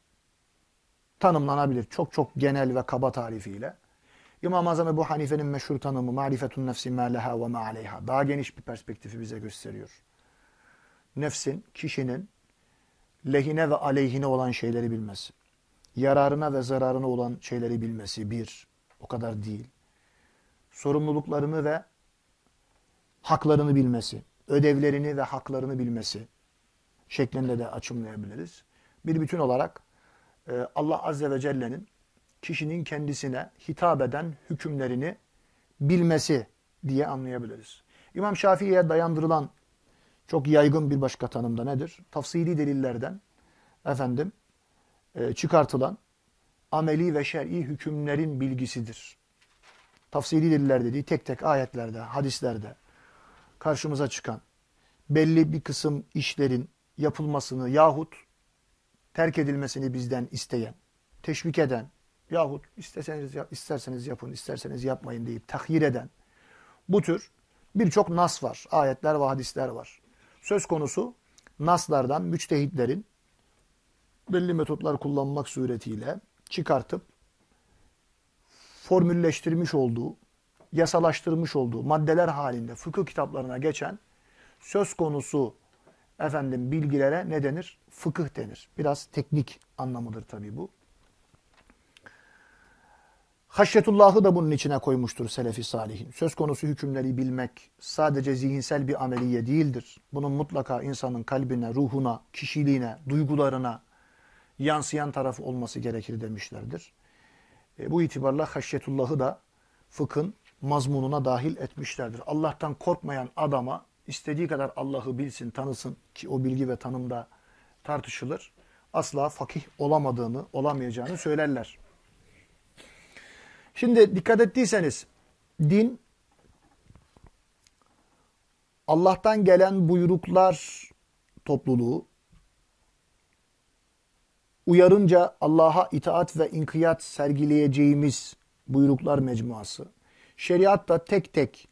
S1: tanımlanabilir. Çok çok genel ve kaba tarifiyle. İmam-ı Azam Ebu Hanife'nin meşhur tanımı marifetun nefsi ma leha ve ma aleyha. Daha geniş bir perspektifi bize gösteriyor. Nefsin, kişinin lehine ve aleyhine olan şeyleri bilmesi. Yararına ve zararına olan şeyleri bilmesi bir. O kadar değil. Sorumluluklarını ve haklarını bilmesi. Ödevlerini ve haklarını bilmesi şeklinde de açımlayabiliriz. Bir bütün olarak e, Allah Azze ve Celle'nin kişinin kendisine hitap eden hükümlerini bilmesi diye anlayabiliriz. İmam Şafii'ye dayandırılan çok yaygın bir başka tanımda nedir? Tafsili delillerden efendim e, çıkartılan ameli ve şer'i hükümlerin bilgisidir. Tafsili deliller dediği tek tek ayetlerde, hadislerde karşımıza çıkan belli bir kısım işlerin yapılmasını yahut terk edilmesini bizden isteyen, teşvik eden yahut isteseniz, isterseniz yapın, isterseniz yapmayın deyip tahyir eden bu tür birçok nas var, ayetler ve hadisler var. Söz konusu naslardan müçtehitlerin belli metotlar kullanmak suretiyle çıkartıp formülleştirmiş olduğu, yasalaştırmış olduğu maddeler halinde fıkıh kitaplarına geçen söz konusu efendim bilgilere ne denir? Fıkıh denir. Biraz teknik anlamıdır tabii bu. Haşyetullah'ı da bunun içine koymuştur Selefi Salihin. Söz konusu hükümleri bilmek sadece zihinsel bir ameliye değildir. Bunun mutlaka insanın kalbine, ruhuna, kişiliğine, duygularına yansıyan tarafı olması gerekir demişlerdir. E, bu itibarla haşyetullah'ı da fıkhın mazmununa dahil etmişlerdir. Allah'tan korkmayan adama istediği kadar Allah'ı bilsin, tanısın ki o bilgi ve tanımda tartışılır. Asla fakih olamadığını, olamayacağını söylerler. Şimdi dikkat ettiyseniz din Allah'tan gelen buyruklar topluluğu uyarınca Allah'a itaat ve inkiyat sergileyeceğimiz buyruklar mecmuası. Şeriatta tek tek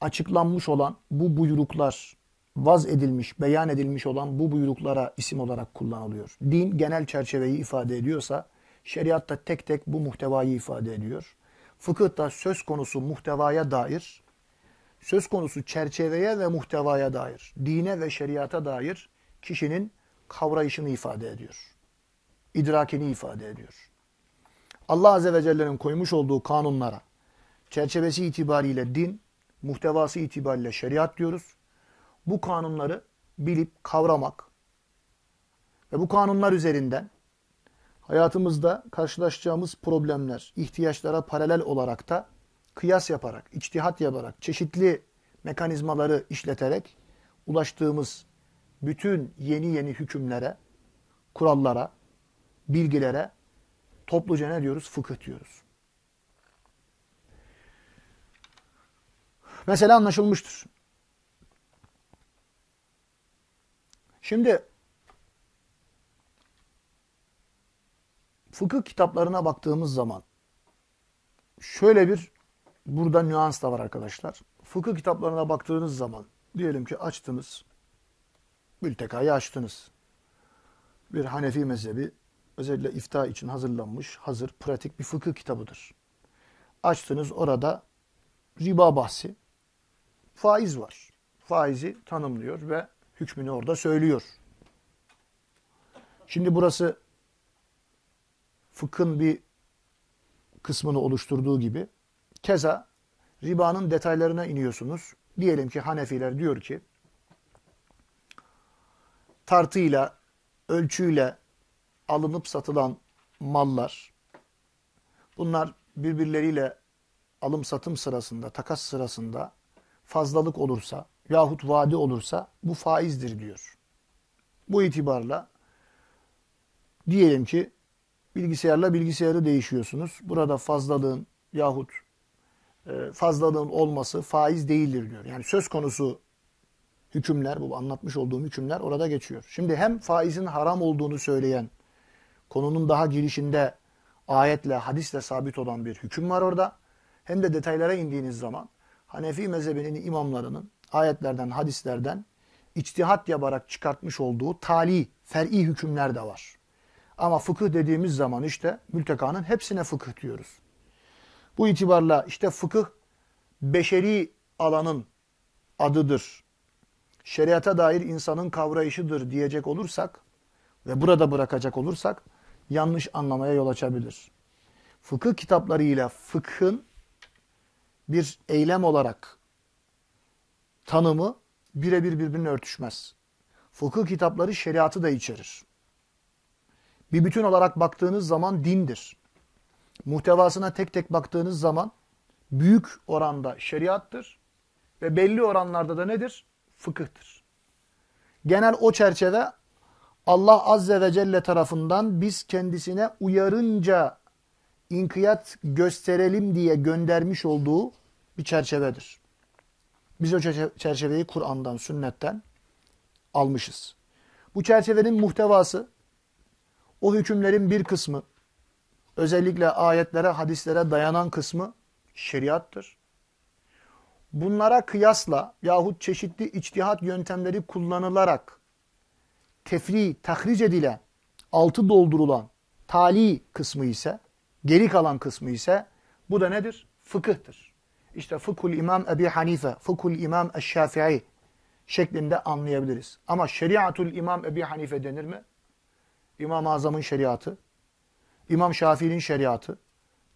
S1: açıklanmış olan bu buyruklar, vaz edilmiş, beyan edilmiş olan bu buyruklara isim olarak kullanılıyor. Din genel çerçeveyi ifade ediyorsa, şeriatta tek tek bu muhtevayı ifade ediyor. Fıkıhta söz konusu muhtevaya dair, söz konusu çerçeveye ve muhtevaya dair, dine ve şeriata dair kişinin kavrayışını ifade ediyor. İdrakini ifade ediyor. Allah Azze ve Celle'nin koymuş olduğu kanunlara, çerçevesi itibariyle din, muhtevası itibariyle şeriat diyoruz. Bu kanunları bilip kavramak ve bu kanunlar üzerinden hayatımızda karşılaşacağımız problemler, ihtiyaçlara paralel olarak da kıyas yaparak, içtihat yaparak, çeşitli mekanizmaları işleterek ulaştığımız bütün yeni yeni hükümlere, kurallara, bilgilere topluca ne diyoruz? Fıkıh diyoruz. Mesela anlaşılmıştır. Şimdi fıkıh kitaplarına baktığımız zaman şöyle bir burada nüans da var arkadaşlar. Fıkıh kitaplarına baktığınız zaman diyelim ki açtınız mültekayı açtınız. Bir Hanefi mezhebi özellikle ifta için hazırlanmış hazır pratik bir fıkıh kitabıdır. Açtınız orada riba bahsi faiz var. Faizi tanımlıyor ve hükmünü orada söylüyor. Şimdi burası fıkhın bir kısmını oluşturduğu gibi keza ribanın detaylarına iniyorsunuz. Diyelim ki Hanefiler diyor ki tartıyla, ölçüyle alınıp satılan mallar bunlar birbirleriyle alım satım sırasında, takas sırasında fazlalık olursa yahut vade olursa bu faizdir diyor. Bu itibarla diyelim ki bilgisayarla bilgisayarı değişiyorsunuz. Burada fazlalığın yahut e, fazlalığın olması faiz değildir diyor. Yani söz konusu hükümler, bu anlatmış olduğum hükümler orada geçiyor. Şimdi hem faizin haram olduğunu söyleyen konunun daha girişinde ayetle, hadisle sabit olan bir hüküm var orada. Hem de detaylara indiğiniz zaman Hanefi mezhebinin imamlarının ayetlerden, hadislerden içtihat yaparak çıkartmış olduğu tali, fer'i hükümler de var. Ama fıkıh dediğimiz zaman işte mültekanın hepsine fıkıh diyoruz. Bu itibarla işte fıkıh beşeri alanın adıdır. Şeriata dair insanın kavrayışıdır diyecek olursak ve burada bırakacak olursak yanlış anlamaya yol açabilir. Fıkıh kitaplarıyla fıkhın bir eylem olarak tanımı birebir birbirine örtüşmez. Fıkıh kitapları şeriatı da içerir. Bir bütün olarak baktığınız zaman dindir. Muhtevasına tek tek baktığınız zaman büyük oranda şeriattır ve belli oranlarda da nedir? Fıkıhtır. Genel o çerçeve Allah Azze ve Celle tarafından biz kendisine uyarınca inkiyat gösterelim diye göndermiş olduğu bir çerçevedir. Biz o çerçeveyi Kur'an'dan, sünnetten almışız. Bu çerçevenin muhtevası, o hükümlerin bir kısmı, özellikle ayetlere, hadislere dayanan kısmı şeriattır. Bunlara kıyasla yahut çeşitli içtihat yöntemleri kullanılarak tefri, tahric edilen, altı doldurulan tali kısmı ise, geri kalan kısmı ise bu da nedir? Fıkıhtır. İşte fıkhul İmam Ebi Hanife, fıkhul İmam Eşşafi'i şeklinde anlayabiliriz. Ama şeriatul İmam Ebi Hanife denir mi? İmam-ı Azam'ın şeriatı, İmam Şafii'nin şeriatı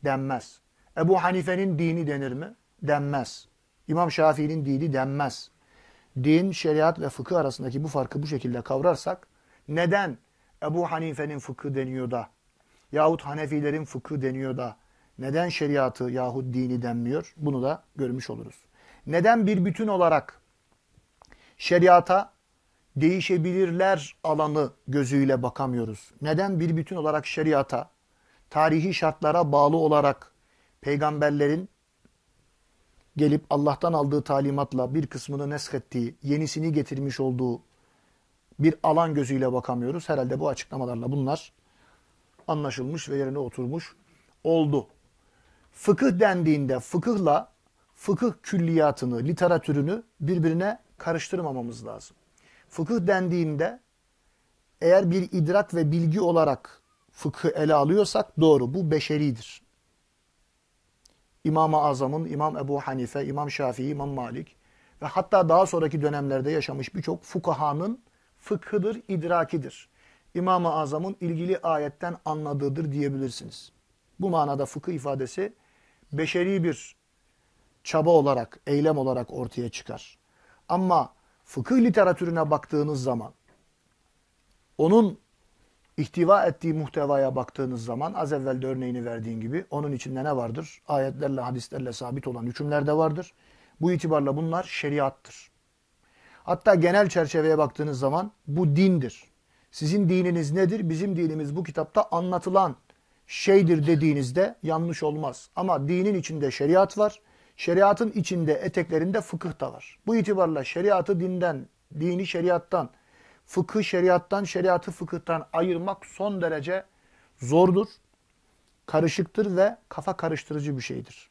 S1: denmez. Ebu Hanife'nin dini denir mi? Denmez. İmam Şafii'nin dini denmez. Din, şeriat ve fıkıh arasındaki bu farkı bu şekilde kavrarsak neden Ebu Hanife'nin fıkı deniyor da yahut Hanefilerin fıkı deniyor da neden şeriatı yahut dini denmiyor? Bunu da görmüş oluruz. Neden bir bütün olarak şeriata değişebilirler alanı gözüyle bakamıyoruz? Neden bir bütün olarak şeriata, tarihi şartlara bağlı olarak peygamberlerin gelip Allah'tan aldığı talimatla bir kısmını neskettiği, yenisini getirmiş olduğu bir alan gözüyle bakamıyoruz. Herhalde bu açıklamalarla bunlar anlaşılmış ve yerine oturmuş oldu. Fıkıh dendiğinde fıkıhla fıkıh külliyatını, literatürünü birbirine karıştırmamamız lazım. Fıkıh dendiğinde eğer bir idrak ve bilgi olarak fıkı ele alıyorsak doğru bu beşeridir. İmam-ı Azam'ın, İmam Ebu Hanife, İmam Şafii, İmam Malik ve hatta daha sonraki dönemlerde yaşamış birçok fukahanın fıkhıdır, idrakidir. İmam-ı Azam'ın ilgili ayetten anladığıdır diyebilirsiniz. Bu manada fıkıh ifadesi beşeri bir çaba olarak, eylem olarak ortaya çıkar. Ama fıkıh literatürüne baktığınız zaman onun ihtiva ettiği muhtevaya baktığınız zaman az evvel de örneğini verdiğin gibi onun içinde ne vardır? Ayetlerle, hadislerle sabit olan hükümler de vardır. Bu itibarla bunlar şeriattır. Hatta genel çerçeveye baktığınız zaman bu dindir. Sizin dininiz nedir? Bizim dinimiz bu kitapta anlatılan şeydir dediğinizde yanlış olmaz. Ama dinin içinde şeriat var. Şeriatın içinde eteklerinde fıkıh da var. Bu itibarla şeriatı dinden, dini şeriattan, fıkıh şeriattan, şeriatı fıkıhtan ayırmak son derece zordur, karışıktır ve kafa karıştırıcı bir şeydir.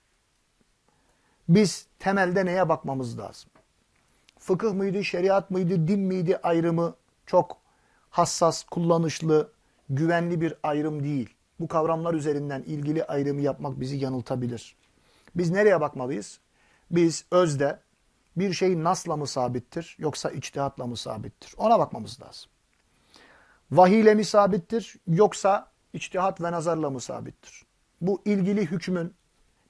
S1: Biz temelde neye bakmamız lazım? Fıkıh mıydı, şeriat mıydı, din miydi ayrımı çok hassas, kullanışlı, güvenli bir ayrım değil. Bu kavramlar üzerinden ilgili ayrımı yapmak bizi yanıltabilir. Biz nereye bakmalıyız? Biz özde bir şey nasla mı sabittir yoksa içtihatla mı sabittir? Ona bakmamız lazım. Vahiyle mi sabittir yoksa içtihat ve nazarla mı sabittir? Bu ilgili hükmün,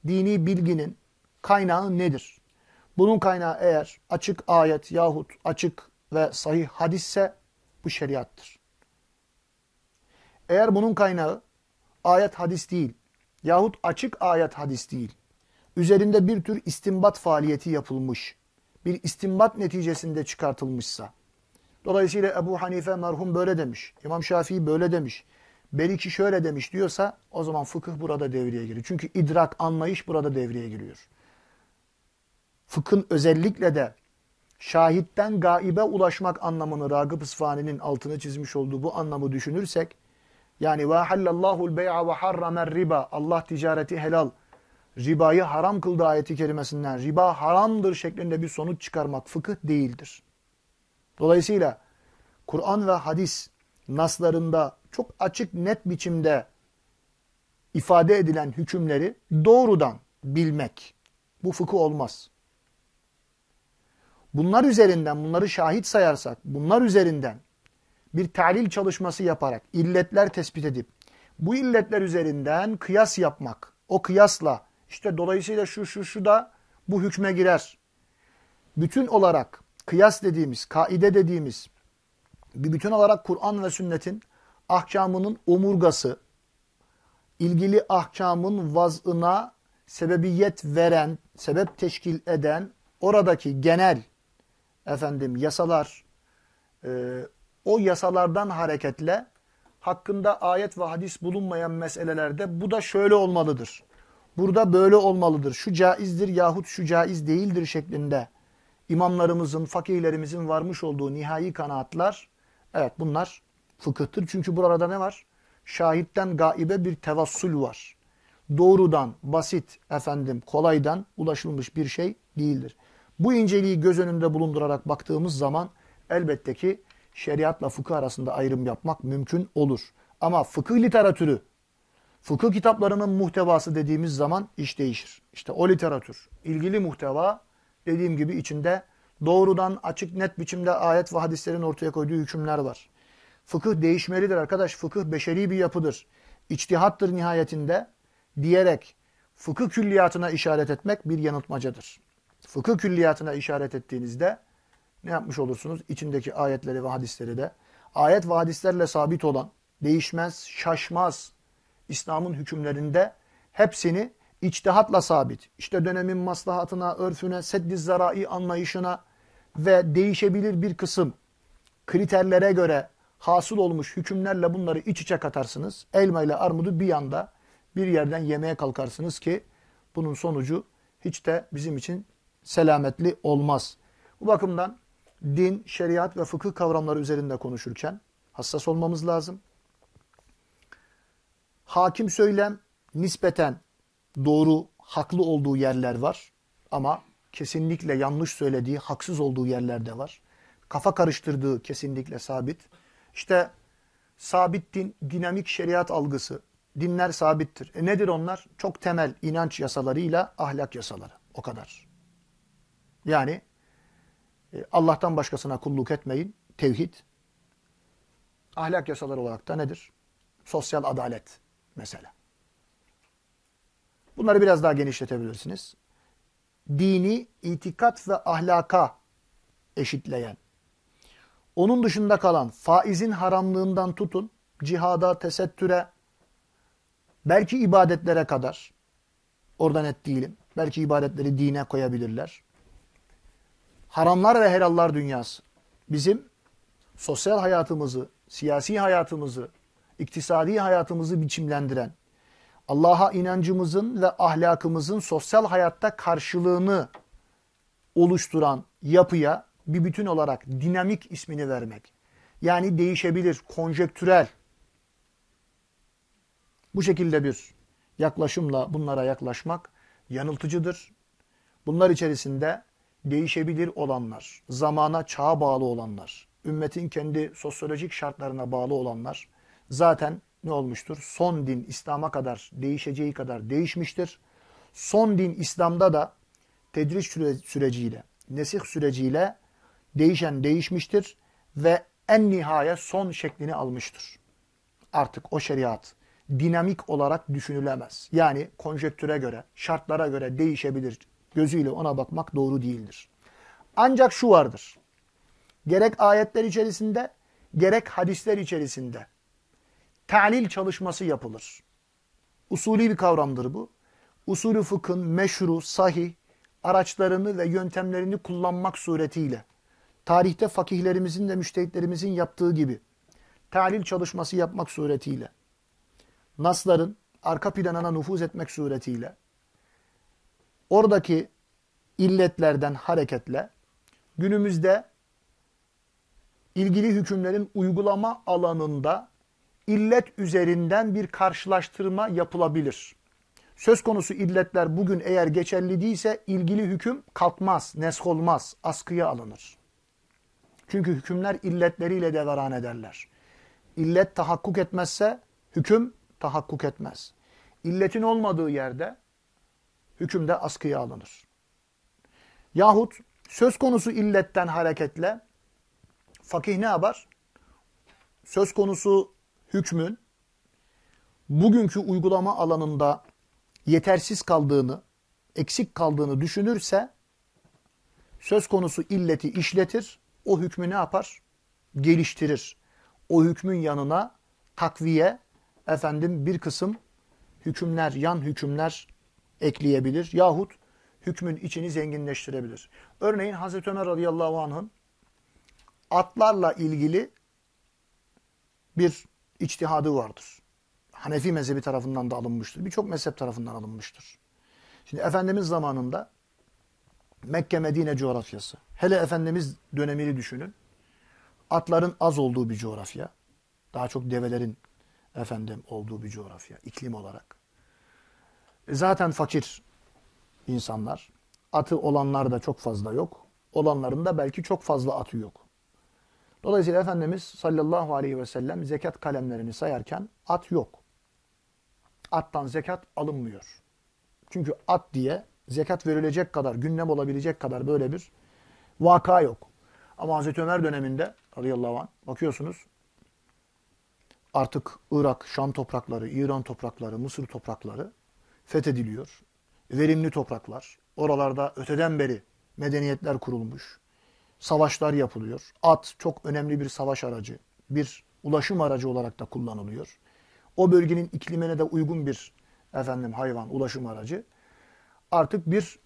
S1: dini bilginin kaynağı nedir? Bunun kaynağı eğer açık ayet yahut açık ve sahih hadisse bu şeriattır. Eğer bunun kaynağı ayet hadis değil yahut açık ayet hadis değil, üzerinde bir tür istimbat faaliyeti yapılmış, bir istimbat neticesinde çıkartılmışsa, dolayısıyla Ebu Hanife merhum böyle demiş, İmam Şafii böyle demiş, Belki şöyle demiş diyorsa o zaman fıkıh burada devreye giriyor. Çünkü idrak, anlayış burada devreye giriyor. Fıkhın özellikle de şahitten gaibe ulaşmak anlamını Ragıp İsfani'nin altını çizmiş olduğu bu anlamı düşünürsek yani ve hallallahu'l bey'a ve harramer riba Allah ticareti helal ribayı haram kıldı ayeti kerimesinden riba haramdır şeklinde bir sonuç çıkarmak fıkıh değildir. Dolayısıyla Kur'an ve hadis naslarında çok açık net biçimde ifade edilen hükümleri doğrudan bilmek bu fıkıh olmaz. Bunlar üzerinden bunları şahit sayarsak bunlar üzerinden bir talil çalışması yaparak illetler tespit edip bu illetler üzerinden kıyas yapmak o kıyasla işte dolayısıyla şu şu şu da bu hükme girer. Bütün olarak kıyas dediğimiz, kaide dediğimiz bir bütün olarak Kur'an ve sünnetin ahkamının omurgası, ilgili ahkamın vazına sebebiyet veren, sebep teşkil eden oradaki genel efendim yasalar, e, o yasalardan hareketle hakkında ayet ve hadis bulunmayan meselelerde bu da şöyle olmalıdır. Burada böyle olmalıdır. Şu caizdir yahut şu caiz değildir şeklinde imamlarımızın, fakihlerimizin varmış olduğu nihai kanaatlar evet bunlar fıkıhtır. Çünkü burada ne var? Şahitten gaibe bir tevassul var. Doğrudan, basit, efendim kolaydan ulaşılmış bir şey değildir. Bu inceliği göz önünde bulundurarak baktığımız zaman elbette ki şeriatla fıkıh arasında ayrım yapmak mümkün olur. Ama fıkıh literatürü, fıkıh kitaplarının muhtevası dediğimiz zaman iş değişir. İşte o literatür, ilgili muhteva dediğim gibi içinde doğrudan açık net biçimde ayet ve hadislerin ortaya koyduğu hükümler var. Fıkıh değişmelidir arkadaş. Fıkıh beşeri bir yapıdır. İçtihattır nihayetinde diyerek fıkıh külliyatına işaret etmek bir yanıltmacadır. Fıkıh külliyatına işaret ettiğinizde ne yapmış olursunuz? İçindeki ayetleri ve hadisleri de ayet ve hadislerle sabit olan, değişmez, şaşmaz İslam'ın hükümlerinde hepsini içtihatla sabit. İşte dönemin maslahatına, örfüne, seddiz zarai anlayışına ve değişebilir bir kısım kriterlere göre hasıl olmuş hükümlerle bunları iç içe katarsınız. Elma ile armudu bir yanda bir yerden yemeye kalkarsınız ki bunun sonucu hiç de bizim için selametli olmaz. Bu bakımdan din, şeriat ve fıkıh kavramları üzerinde konuşurken hassas olmamız lazım. Hakim söylem nispeten doğru, haklı olduğu yerler var ama kesinlikle yanlış söylediği, haksız olduğu yerler de var. Kafa karıştırdığı kesinlikle sabit. İşte sabit din, dinamik şeriat algısı. Dinler sabittir. E nedir onlar? Çok temel inanç yasalarıyla ahlak yasaları. O kadar. Yani e, Allah'tan başkasına kulluk etmeyin. Tevhid. Ahlak yasaları olarak da nedir? Sosyal adalet mesela. Bunları biraz daha genişletebilirsiniz. Dini, itikat ve ahlaka eşitleyen, onun dışında kalan faizin haramlığından tutun, cihada, tesettüre, belki ibadetlere kadar, oradan net değilim, belki ibadetleri dine koyabilirler. Haramlar ve helallar dünyası bizim sosyal hayatımızı, siyasi hayatımızı, iktisadi hayatımızı biçimlendiren, Allah'a inancımızın ve ahlakımızın sosyal hayatta karşılığını oluşturan yapıya bir bütün olarak dinamik ismini vermek. Yani değişebilir, konjektürel. Bu şekilde bir yaklaşımla bunlara yaklaşmak yanıltıcıdır. Bunlar içerisinde değişebilir olanlar, zamana, çağa bağlı olanlar, ümmetin kendi sosyolojik şartlarına bağlı olanlar zaten ne olmuştur? Son din İslam'a kadar değişeceği kadar değişmiştir. Son din İslam'da da tedriç süreciyle, nesih süreciyle değişen değişmiştir ve en nihaya son şeklini almıştır. Artık o şeriat dinamik olarak düşünülemez. Yani konjektüre göre, şartlara göre değişebilir. Gözüyle ona bakmak doğru değildir. Ancak şu vardır. Gerek ayetler içerisinde, gerek hadisler içerisinde talil çalışması yapılır. Usulü bir kavramdır bu. Usulü fıkhın meşru, sahih araçlarını ve yöntemlerini kullanmak suretiyle tarihte fakihlerimizin de müştehitlerimizin yaptığı gibi talil çalışması yapmak suretiyle nasların arka planına nüfuz etmek suretiyle oradaki illetlerden hareketle günümüzde ilgili hükümlerin uygulama alanında illet üzerinden bir karşılaştırma yapılabilir. Söz konusu illetler bugün eğer geçerli değilse ilgili hüküm kalkmaz, nesk olmaz, askıya alınır. Çünkü hükümler illetleriyle devaran ederler. İllet tahakkuk etmezse hüküm tahakkuk etmez. İlletin olmadığı yerde hüküm de askıya alınır. Yahut söz konusu illetten hareketle fakih ne yapar? Söz konusu hükmün bugünkü uygulama alanında yetersiz kaldığını, eksik kaldığını düşünürse söz konusu illeti işletir, o hükmü ne yapar? Geliştirir. O hükmün yanına takviye, efendim bir kısım hükümler, yan hükümler ekleyebilir. Yahut hükmün içini zenginleştirebilir. Örneğin Hazreti Ömer radıyallahu anh'ın atlarla ilgili bir içtihadı vardır. Hanefi mezhebi tarafından da alınmıştır. Birçok mezhep tarafından alınmıştır. Şimdi Efendimiz zamanında Mekke Medine coğrafyası. Hele Efendimiz dönemini düşünün. Atların az olduğu bir coğrafya. Daha çok develerin efendim olduğu bir coğrafya iklim olarak. E zaten fakir insanlar. Atı olanlar da çok fazla yok. Olanların da belki çok fazla atı yok. Dolayısıyla Efendimiz sallallahu aleyhi ve sellem zekat kalemlerini sayarken at yok. Attan zekat alınmıyor. Çünkü at diye zekat verilecek kadar, gündem olabilecek kadar böyle bir vaka yok. Ama Hazreti Ömer döneminde radıyallahu anh bakıyorsunuz artık Irak, Şam toprakları, İran toprakları, Mısır toprakları fethediliyor. Verimli topraklar. Oralarda öteden beri medeniyetler kurulmuş. Savaşlar yapılıyor. At çok önemli bir savaş aracı, bir ulaşım aracı olarak da kullanılıyor. O bölgenin iklimine de uygun bir efendim hayvan, ulaşım aracı. Artık bir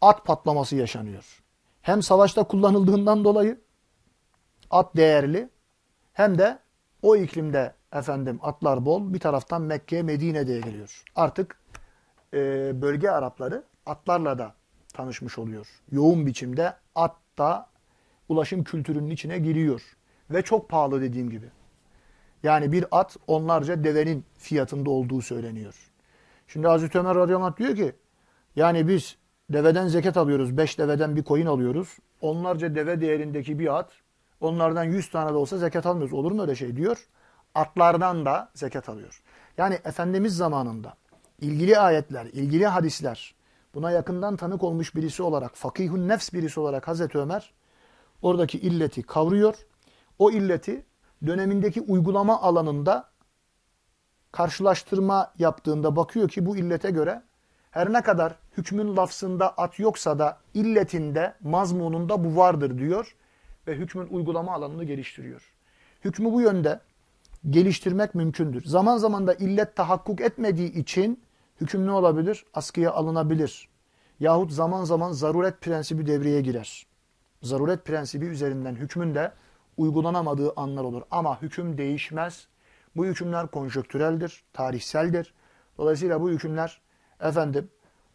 S1: at patlaması yaşanıyor. Hem savaşta kullanıldığından dolayı at değerli hem de o iklimde efendim atlar bol bir taraftan Mekke, Medine'de geliyor. Artık e, bölge Arapları atlarla da tanışmış oluyor. Yoğun biçimde at da ulaşım kültürünün içine giriyor. Ve çok pahalı dediğim gibi. Yani bir at onlarca devenin fiyatında olduğu söyleniyor. Şimdi Hazreti Ömer radıyallahu diyor ki yani biz deveden zekat alıyoruz. Beş deveden bir koyun alıyoruz. Onlarca deve değerindeki bir at. Onlardan yüz tane de olsa zekat almıyoruz. Olur mu öyle şey diyor. Atlardan da zekat alıyor. Yani Efendimiz zamanında ilgili ayetler, ilgili hadisler buna yakından tanık olmuş birisi olarak, fakihun nefs birisi olarak Hazreti Ömer oradaki illeti kavruyor. O illeti dönemindeki uygulama alanında karşılaştırma yaptığında bakıyor ki bu illete göre her ne kadar hükmün lafzında at yoksa da illetinde, mazmununda bu vardır diyor ve hükmün uygulama alanını geliştiriyor. Hükmü bu yönde geliştirmek mümkündür. Zaman zaman da illet tahakkuk etmediği için hüküm ne olabilir? Askıya alınabilir. Yahut zaman zaman zaruret prensibi devreye girer. Zaruret prensibi üzerinden hükmün de uygulanamadığı anlar olur. Ama hüküm değişmez. Bu hükümler konjöktüreldir, tarihseldir. Dolayısıyla bu hükümler efendim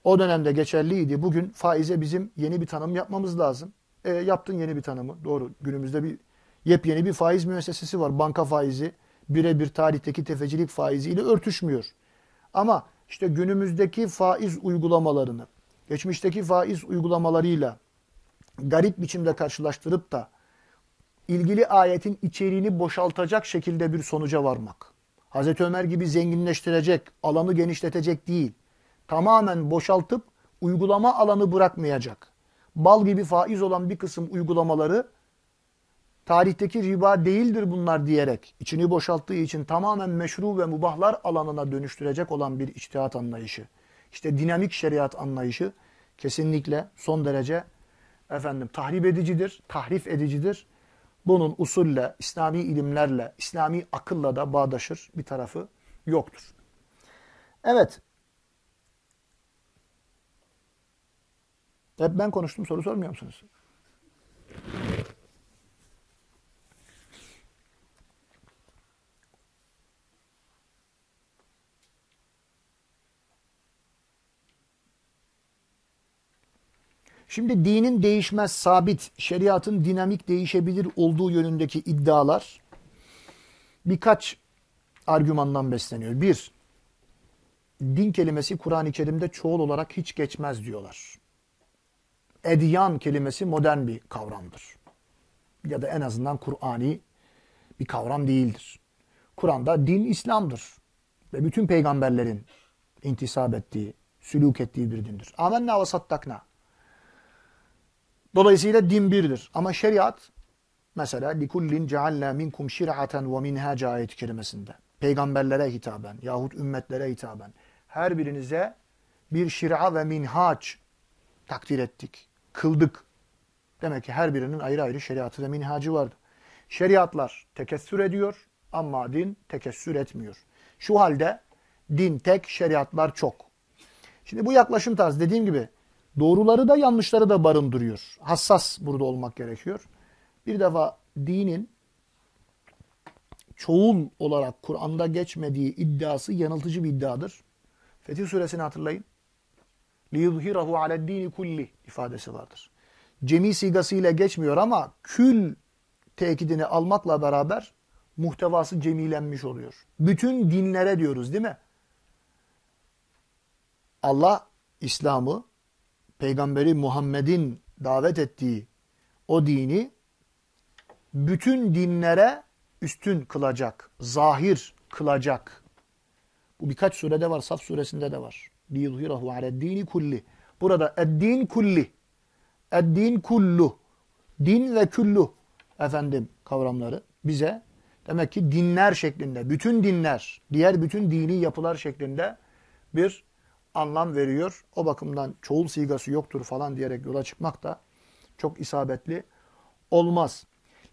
S1: o dönemde geçerliydi. Bugün faize bizim yeni bir tanım yapmamız lazım. E, yaptın yeni bir tanımı. Doğru. Günümüzde bir yepyeni bir faiz müessesesi var. Banka faizi birebir tarihteki tefecilik faiziyle örtüşmüyor. Ama işte günümüzdeki faiz uygulamalarını, geçmişteki faiz uygulamalarıyla garip biçimde karşılaştırıp da ilgili ayetin içeriğini boşaltacak şekilde bir sonuca varmak. Hazreti Ömer gibi zenginleştirecek, alanı genişletecek değil. Tamamen boşaltıp uygulama alanı bırakmayacak. Bal gibi faiz olan bir kısım uygulamaları tarihteki riba değildir bunlar diyerek içini boşalttığı için tamamen meşru ve mubahlar alanına dönüştürecek olan bir içtihat anlayışı. İşte dinamik şeriat anlayışı kesinlikle son derece efendim tahrip edicidir, tahrif edicidir. Bunun usulle, İslami ilimlerle, İslami akılla da bağdaşır bir tarafı yoktur. Evet. Hep ben konuştum soru sormuyor musunuz? Şimdi dinin değişmez, sabit, şeriatın dinamik değişebilir olduğu yönündeki iddialar birkaç argümandan besleniyor. Bir, din kelimesi Kur'an-ı Kerim'de çoğul olarak hiç geçmez diyorlar. Edyan kelimesi modern bir kavramdır. Ya da en azından Kur'ani bir kavram değildir. Kur'an'da din İslam'dır. Ve bütün peygamberlerin intisap ettiği, sülük ettiği bir dindir. Amenna ve sattakna. Dolayısıyla din birdir. Ama şeriat mesela likullin cealna minkum şir'aten ve minhaca ayet-i kerimesinde peygamberlere hitaben yahut ümmetlere hitaben her birinize bir şir'a ve minhaç takdir ettik, kıldık. Demek ki her birinin ayrı ayrı şeriatı ve minhacı vardı. Şeriatlar tekessür ediyor ama din tekessür etmiyor. Şu halde din tek, şeriatlar çok. Şimdi bu yaklaşım tarzı dediğim gibi Doğruları da yanlışları da barındırıyor. Hassas burada olmak gerekiyor. Bir defa dinin çoğul olarak Kur'an'da geçmediği iddiası yanıltıcı bir iddiadır. Fetih suresini hatırlayın. لِيُظْهِرَهُ عَلَى الدِّينِ kulli ifadesi vardır. Cemi sigasıyla geçmiyor ama kül tekidini almakla beraber muhtevası cemilenmiş oluyor. Bütün dinlere diyoruz değil mi? Allah İslam'ı Peygamberi Muhammed'in davet ettiği o dini bütün dinlere üstün kılacak, zahir kılacak. Bu birkaç surede var, Saf suresinde de var. Liyuzhirahu aleddini kulli. Burada eddin kulli, eddin kullu, din ve kullu efendim kavramları bize demek ki dinler şeklinde, bütün dinler, diğer bütün dini yapılar şeklinde bir anlam veriyor. O bakımdan çoğul sigası yoktur falan diyerek yola çıkmak da çok isabetli olmaz.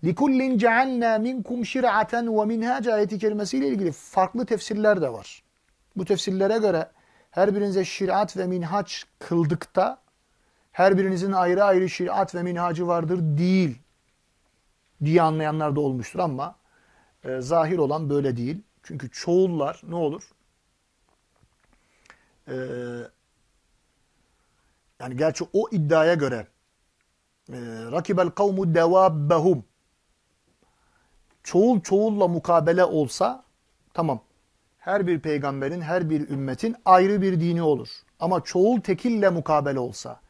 S1: لِكُلِّنْ جَعَلْنَا مِنْكُمْ شِرْعَةً وَمِنْهَاجَ ayeti kelimesiyle ilgili farklı tefsirler de var. Bu tefsirlere göre her birinize şirat ve minhaç kıldıkta her birinizin ayrı ayrı şirat ve minhacı vardır değil diye anlayanlar da olmuştur ama e, zahir olan böyle değil. Çünkü çoğullar ne olur? E, yani gerçi o iddiaya göre e, rakibel kavmu devabbehum çoğul çoğulla mukabele olsa tamam. Her bir peygamberin, her bir ümmetin ayrı bir dini olur. Ama çoğul tekille mukabele olsa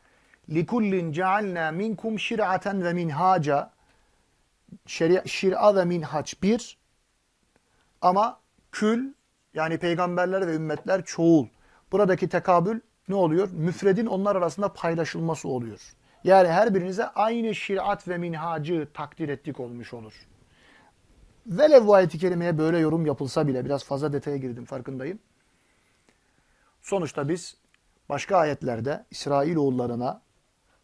S1: cealna minkum şir'aten ve minhaca şir'a ve minhaç bir ama kül yani peygamberler ve ümmetler çoğul. Buradaki tekabül ne oluyor? Müfredin onlar arasında paylaşılması oluyor. Yani her birinize aynı şirat ve minhacı takdir ettik olmuş olur. Velev bu ayet-i kerimeye böyle yorum yapılsa bile biraz fazla detaya girdim farkındayım. Sonuçta biz başka ayetlerde İsrailoğullarına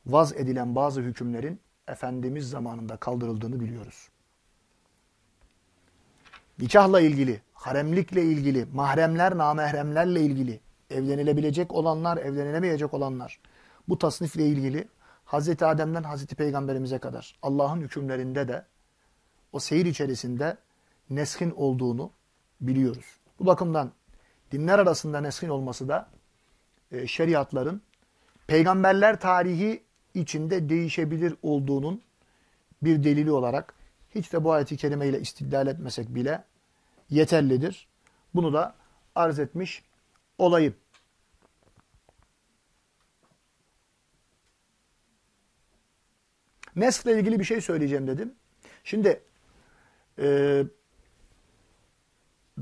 S1: vaz edilen bazı hükümlerin Efendimiz zamanında kaldırıldığını biliyoruz. nikahla ilgili, haremlikle ilgili, mahremler, namahremlerle ilgili, evlenilebilecek olanlar, evlenilemeyecek olanlar, bu tasnifle ilgili Hazreti Adem'den Hazreti Peygamberimize kadar Allah'ın hükümlerinde de o seyir içerisinde neskin olduğunu biliyoruz. Bu bakımdan dinler arasında neskin olması da e, şeriatların peygamberler tarihi içinde değişebilir olduğunun bir delili olarak hiç de bu ayeti kerimeyle istidlal etmesek bile yeterlidir. Bunu da arz etmiş olayım. Neskle ilgili bir şey söyleyeceğim dedim. Şimdi e,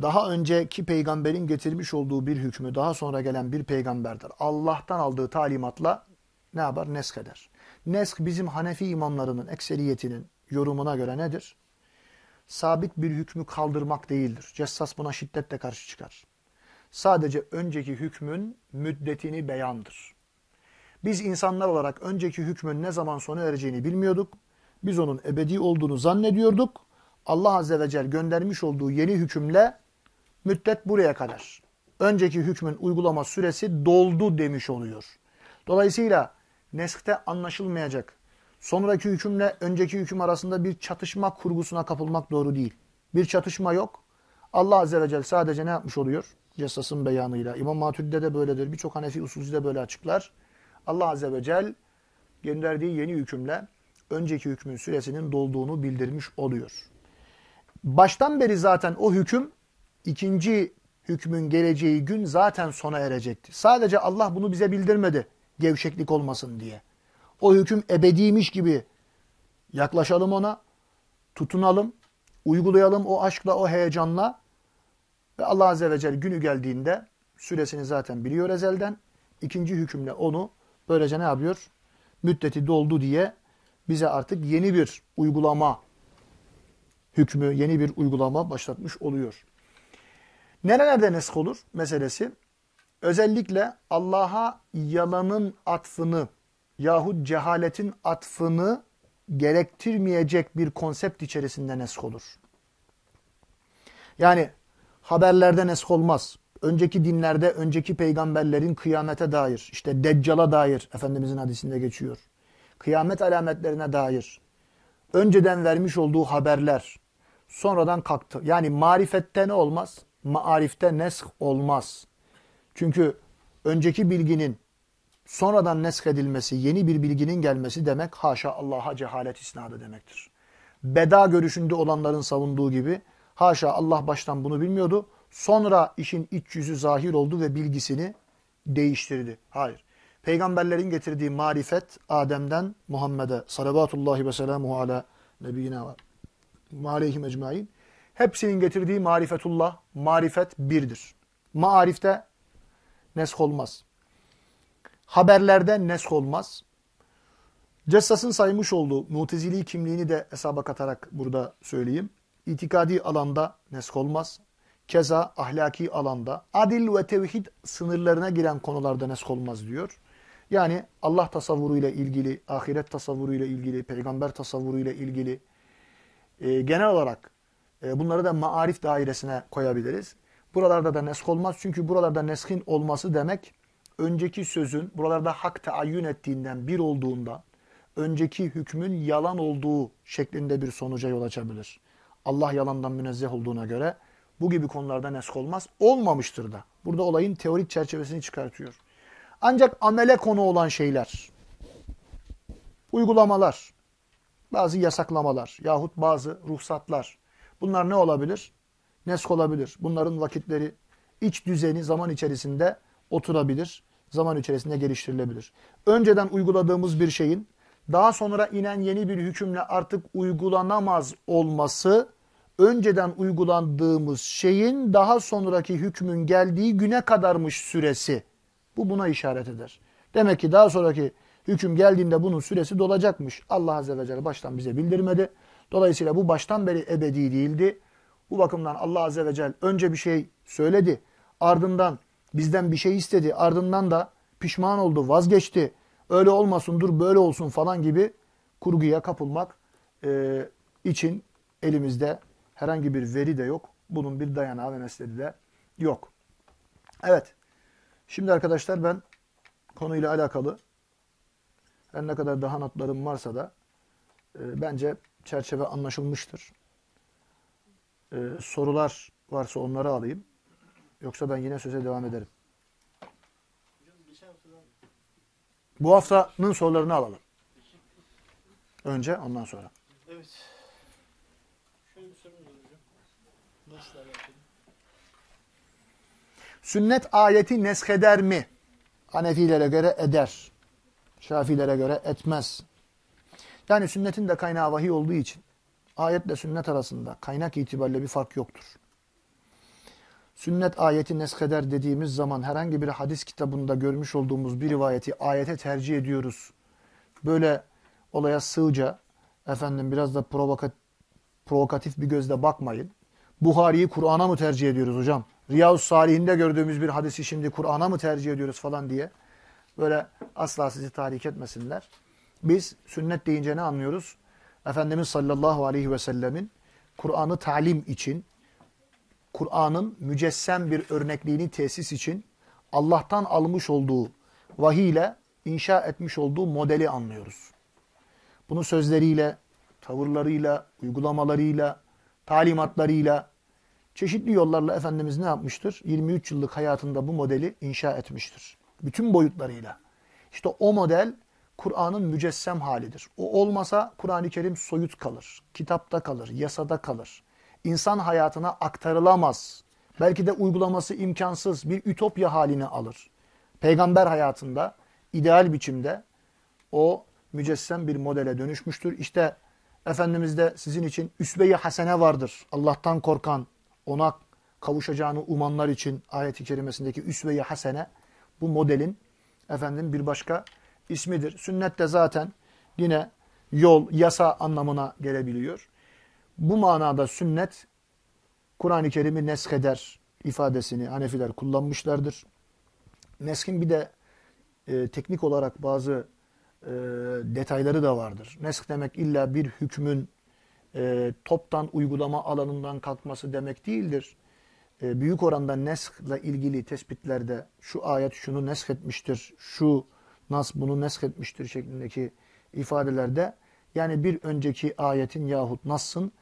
S1: daha önceki peygamberin getirmiş olduğu bir hükmü daha sonra gelen bir peygamberdir. Allah'tan aldığı talimatla ne yapar? Nesk eder. Nesk bizim Hanefi imamlarının ekseriyetinin yorumuna göre nedir? Sabit bir hükmü kaldırmak değildir. Cessas buna şiddetle karşı çıkar. Sadece önceki hükmün müddetini beyandır. Biz insanlar olarak önceki hükmün ne zaman sona ereceğini bilmiyorduk. Biz onun ebedi olduğunu zannediyorduk. Allah Azze ve Celle göndermiş olduğu yeni hükümle müddet buraya kadar. Önceki hükmün uygulama süresi doldu demiş oluyor. Dolayısıyla neskte anlaşılmayacak. Sonraki hükümle önceki hüküm arasında bir çatışma kurgusuna kapılmak doğru değil. Bir çatışma yok. Allah Azze ve Celle sadece ne yapmış oluyor? Cessas'ın beyanıyla. İmam Maturidi'de de böyledir. Birçok Hanefi usulcü de böyle açıklar. Allah Azze ve Celle gönderdiği yeni hükümle önceki hükmün süresinin dolduğunu bildirmiş oluyor. Baştan beri zaten o hüküm ikinci hükmün geleceği gün zaten sona erecekti. Sadece Allah bunu bize bildirmedi gevşeklik olmasın diye. O hüküm ebediymiş gibi yaklaşalım ona, tutunalım, uygulayalım o aşkla, o heyecanla ve Allah Azze ve Celle günü geldiğinde süresini zaten biliyor ezelden. İkinci hükümle onu böylece ne yapıyor? Müddeti doldu diye bize artık yeni bir uygulama hükmü, yeni bir uygulama başlatmış oluyor. Nerelerde nesk olur meselesi? Özellikle Allah'a yalanın atfını yahut cehaletin atfını gerektirmeyecek bir konsept içerisinde nesk olur. Yani haberlerde nesk olmaz. Önceki dinlerde, önceki peygamberlerin kıyamete dair, işte Deccal'a dair, Efendimizin hadisinde geçiyor. Kıyamet alametlerine dair, önceden vermiş olduğu haberler, sonradan kalktı. Yani marifette ne olmaz? Maarifte nesk olmaz. Çünkü önceki bilginin sonradan nesk edilmesi, yeni bir bilginin gelmesi demek haşa Allah'a cehalet isnadı demektir. Beda görüşünde olanların savunduğu gibi haşa Allah baştan bunu bilmiyordu. Sonra işin iç yüzü zahir oldu ve bilgisini değiştirdi. Hayır. Peygamberlerin getirdiği marifet Adem'den Muhammed'e salavatullahi ve selamuhu ala nebiyyina ve aleyhim ecmain. Hepsinin getirdiği marifetullah, marifet birdir. Maarifte nesk olmaz. Haberlerde nesk olmaz. Cessas'ın saymış olduğu mutezili kimliğini de hesaba katarak burada söyleyeyim. İtikadi alanda nesk olmaz. Keza ahlaki alanda adil ve tevhid sınırlarına giren konularda nesk olmaz diyor. Yani Allah tasavvuruyla ilgili, ahiret tasavvuruyla ilgili, peygamber tasavvuruyla ilgili e, genel olarak e, bunları da maarif dairesine koyabiliriz. Buralarda da nesk olmaz. Çünkü buralarda neskin olması demek önceki sözün buralarda hak teayyün ettiğinden bir olduğunda önceki hükmün yalan olduğu şeklinde bir sonuca yol açabilir. Allah yalandan münezzeh olduğuna göre bu gibi konularda nesk olmaz. Olmamıştır da. Burada olayın teorik çerçevesini çıkartıyor. Ancak amele konu olan şeyler, uygulamalar, bazı yasaklamalar yahut bazı ruhsatlar bunlar ne olabilir? Nesk olabilir. Bunların vakitleri, iç düzeni zaman içerisinde oturabilir, zaman içerisinde geliştirilebilir. Önceden uyguladığımız bir şeyin daha sonra inen yeni bir hükümle artık uygulanamaz olması önceden uygulandığımız şeyin daha sonraki hükmün geldiği güne kadarmış süresi. Bu buna işaret eder. Demek ki daha sonraki hüküm geldiğinde bunun süresi dolacakmış. Allah Azze ve Celle baştan bize bildirmedi. Dolayısıyla bu baştan beri ebedi değildi. Bu bakımdan Allah Azze ve Celle önce bir şey söyledi. Ardından bizden bir şey istedi. Ardından da pişman oldu, vazgeçti. Öyle olmasın, dur böyle olsun falan gibi kurguya kapılmak e, için elimizde herhangi bir veri de yok. bunun bir dayanağı ve mesnedi de yok. Evet. Şimdi arkadaşlar ben konuyla alakalı her ne kadar daha notlarım varsa da e, bence çerçeve anlaşılmıştır. E, sorular varsa onları alayım. Yoksa ben yine söze devam ederim. Bu haftanın sorularını alalım. Önce ondan sonra.
S2: Evet. Şöyle bir sorun var hocam. Nasıl alakalı?
S1: Sünnet ayeti nesheder mi? Hanefilere göre eder. Şafilere göre etmez. Yani sünnetin de kaynağı vahiy olduğu için ayetle sünnet arasında kaynak itibariyle bir fark yoktur. Sünnet ayeti nesheder dediğimiz zaman herhangi bir hadis kitabında görmüş olduğumuz bir rivayeti ayete tercih ediyoruz. Böyle olaya sığca efendim biraz da provokat, provokatif bir gözle bakmayın. Buhari'yi Kur'an'a mı tercih ediyoruz hocam? Riyahu Salihinde gördüğümüz bir hadisi şimdi Kur'an'a mı tercih ediyoruz falan diye böyle asla sizi tahrik etmesinler. Biz sünnet deyince ne anlıyoruz? Efendimiz sallallahu aleyhi ve sellemin Kur'an'ı talim için, Kur'an'ın mücessem bir örnekliğini tesis için Allah'tan almış olduğu vahiy ile inşa etmiş olduğu modeli anlıyoruz. Bunu sözleriyle, tavırlarıyla, uygulamalarıyla, talimatlarıyla, çeşitli yollarla Efendimiz ne yapmıştır? 23 yıllık hayatında bu modeli inşa etmiştir. Bütün boyutlarıyla. İşte o model Kur'an'ın mücessem halidir. O olmasa Kur'an-ı Kerim soyut kalır, kitapta kalır, yasada kalır. İnsan hayatına aktarılamaz. Belki de uygulaması imkansız bir ütopya halini alır. Peygamber hayatında ideal biçimde o mücessem bir modele dönüşmüştür. İşte Efendimiz'de sizin için üsve-i hasene vardır. Allah'tan korkan, ona kavuşacağını umanlar için ayet-i kerimesindeki üsve-i hasene bu modelin efendim bir başka ismidir. Sünnet de zaten yine yol, yasa anlamına gelebiliyor. Bu manada sünnet Kur'an-ı Kerim'i nesheder ifadesini Hanefiler kullanmışlardır. Neskin bir de e, teknik olarak bazı e, detayları da vardır. Nesk demek illa bir hükmün e, toptan uygulama alanından kalkması demek değildir. E, büyük oranda neskle ilgili tespitlerde şu ayet şunu nesk etmiştir, şu nas bunu nesk etmiştir şeklindeki ifadelerde yani bir önceki ayetin yahut nasın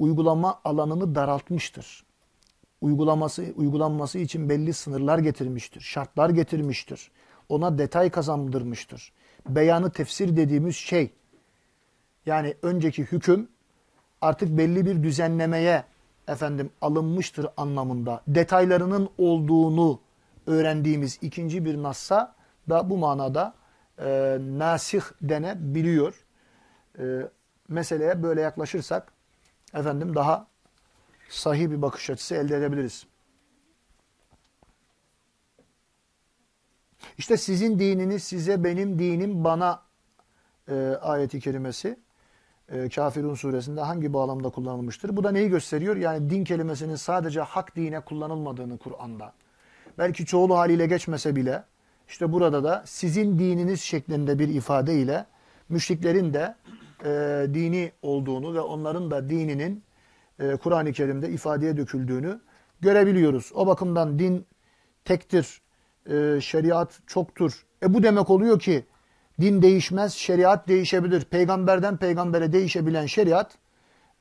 S1: uygulama alanını daraltmıştır. Uygulaması, uygulanması için belli sınırlar getirmiştir, şartlar getirmiştir. Ona detay kazandırmıştır. Beyanı tefsir dediğimiz şey, yani önceki hüküm artık belli bir düzenlemeye efendim alınmıştır anlamında detaylarının olduğunu öğrendiğimiz ikinci bir nassa da bu manada e, nasih denebiliyor. E, meseleye böyle yaklaşırsak efendim daha sahih bir bakış açısı elde edebiliriz. İşte sizin dininiz size benim dinim bana e, ayeti kerimesi e, Kafirun suresinde hangi bağlamda kullanılmıştır? Bu da neyi gösteriyor? Yani din kelimesinin sadece hak dine kullanılmadığını Kur'an'da. Belki çoğulu haliyle geçmese bile işte burada da sizin dininiz şeklinde bir ifade ile müşriklerin de e, dini olduğunu ve onların da dininin e, Kur'an-ı Kerim'de ifadeye döküldüğünü görebiliyoruz. O bakımdan din tektir, e, şeriat çoktur. E bu demek oluyor ki din değişmez, şeriat değişebilir. Peygamberden peygambere değişebilen şeriat,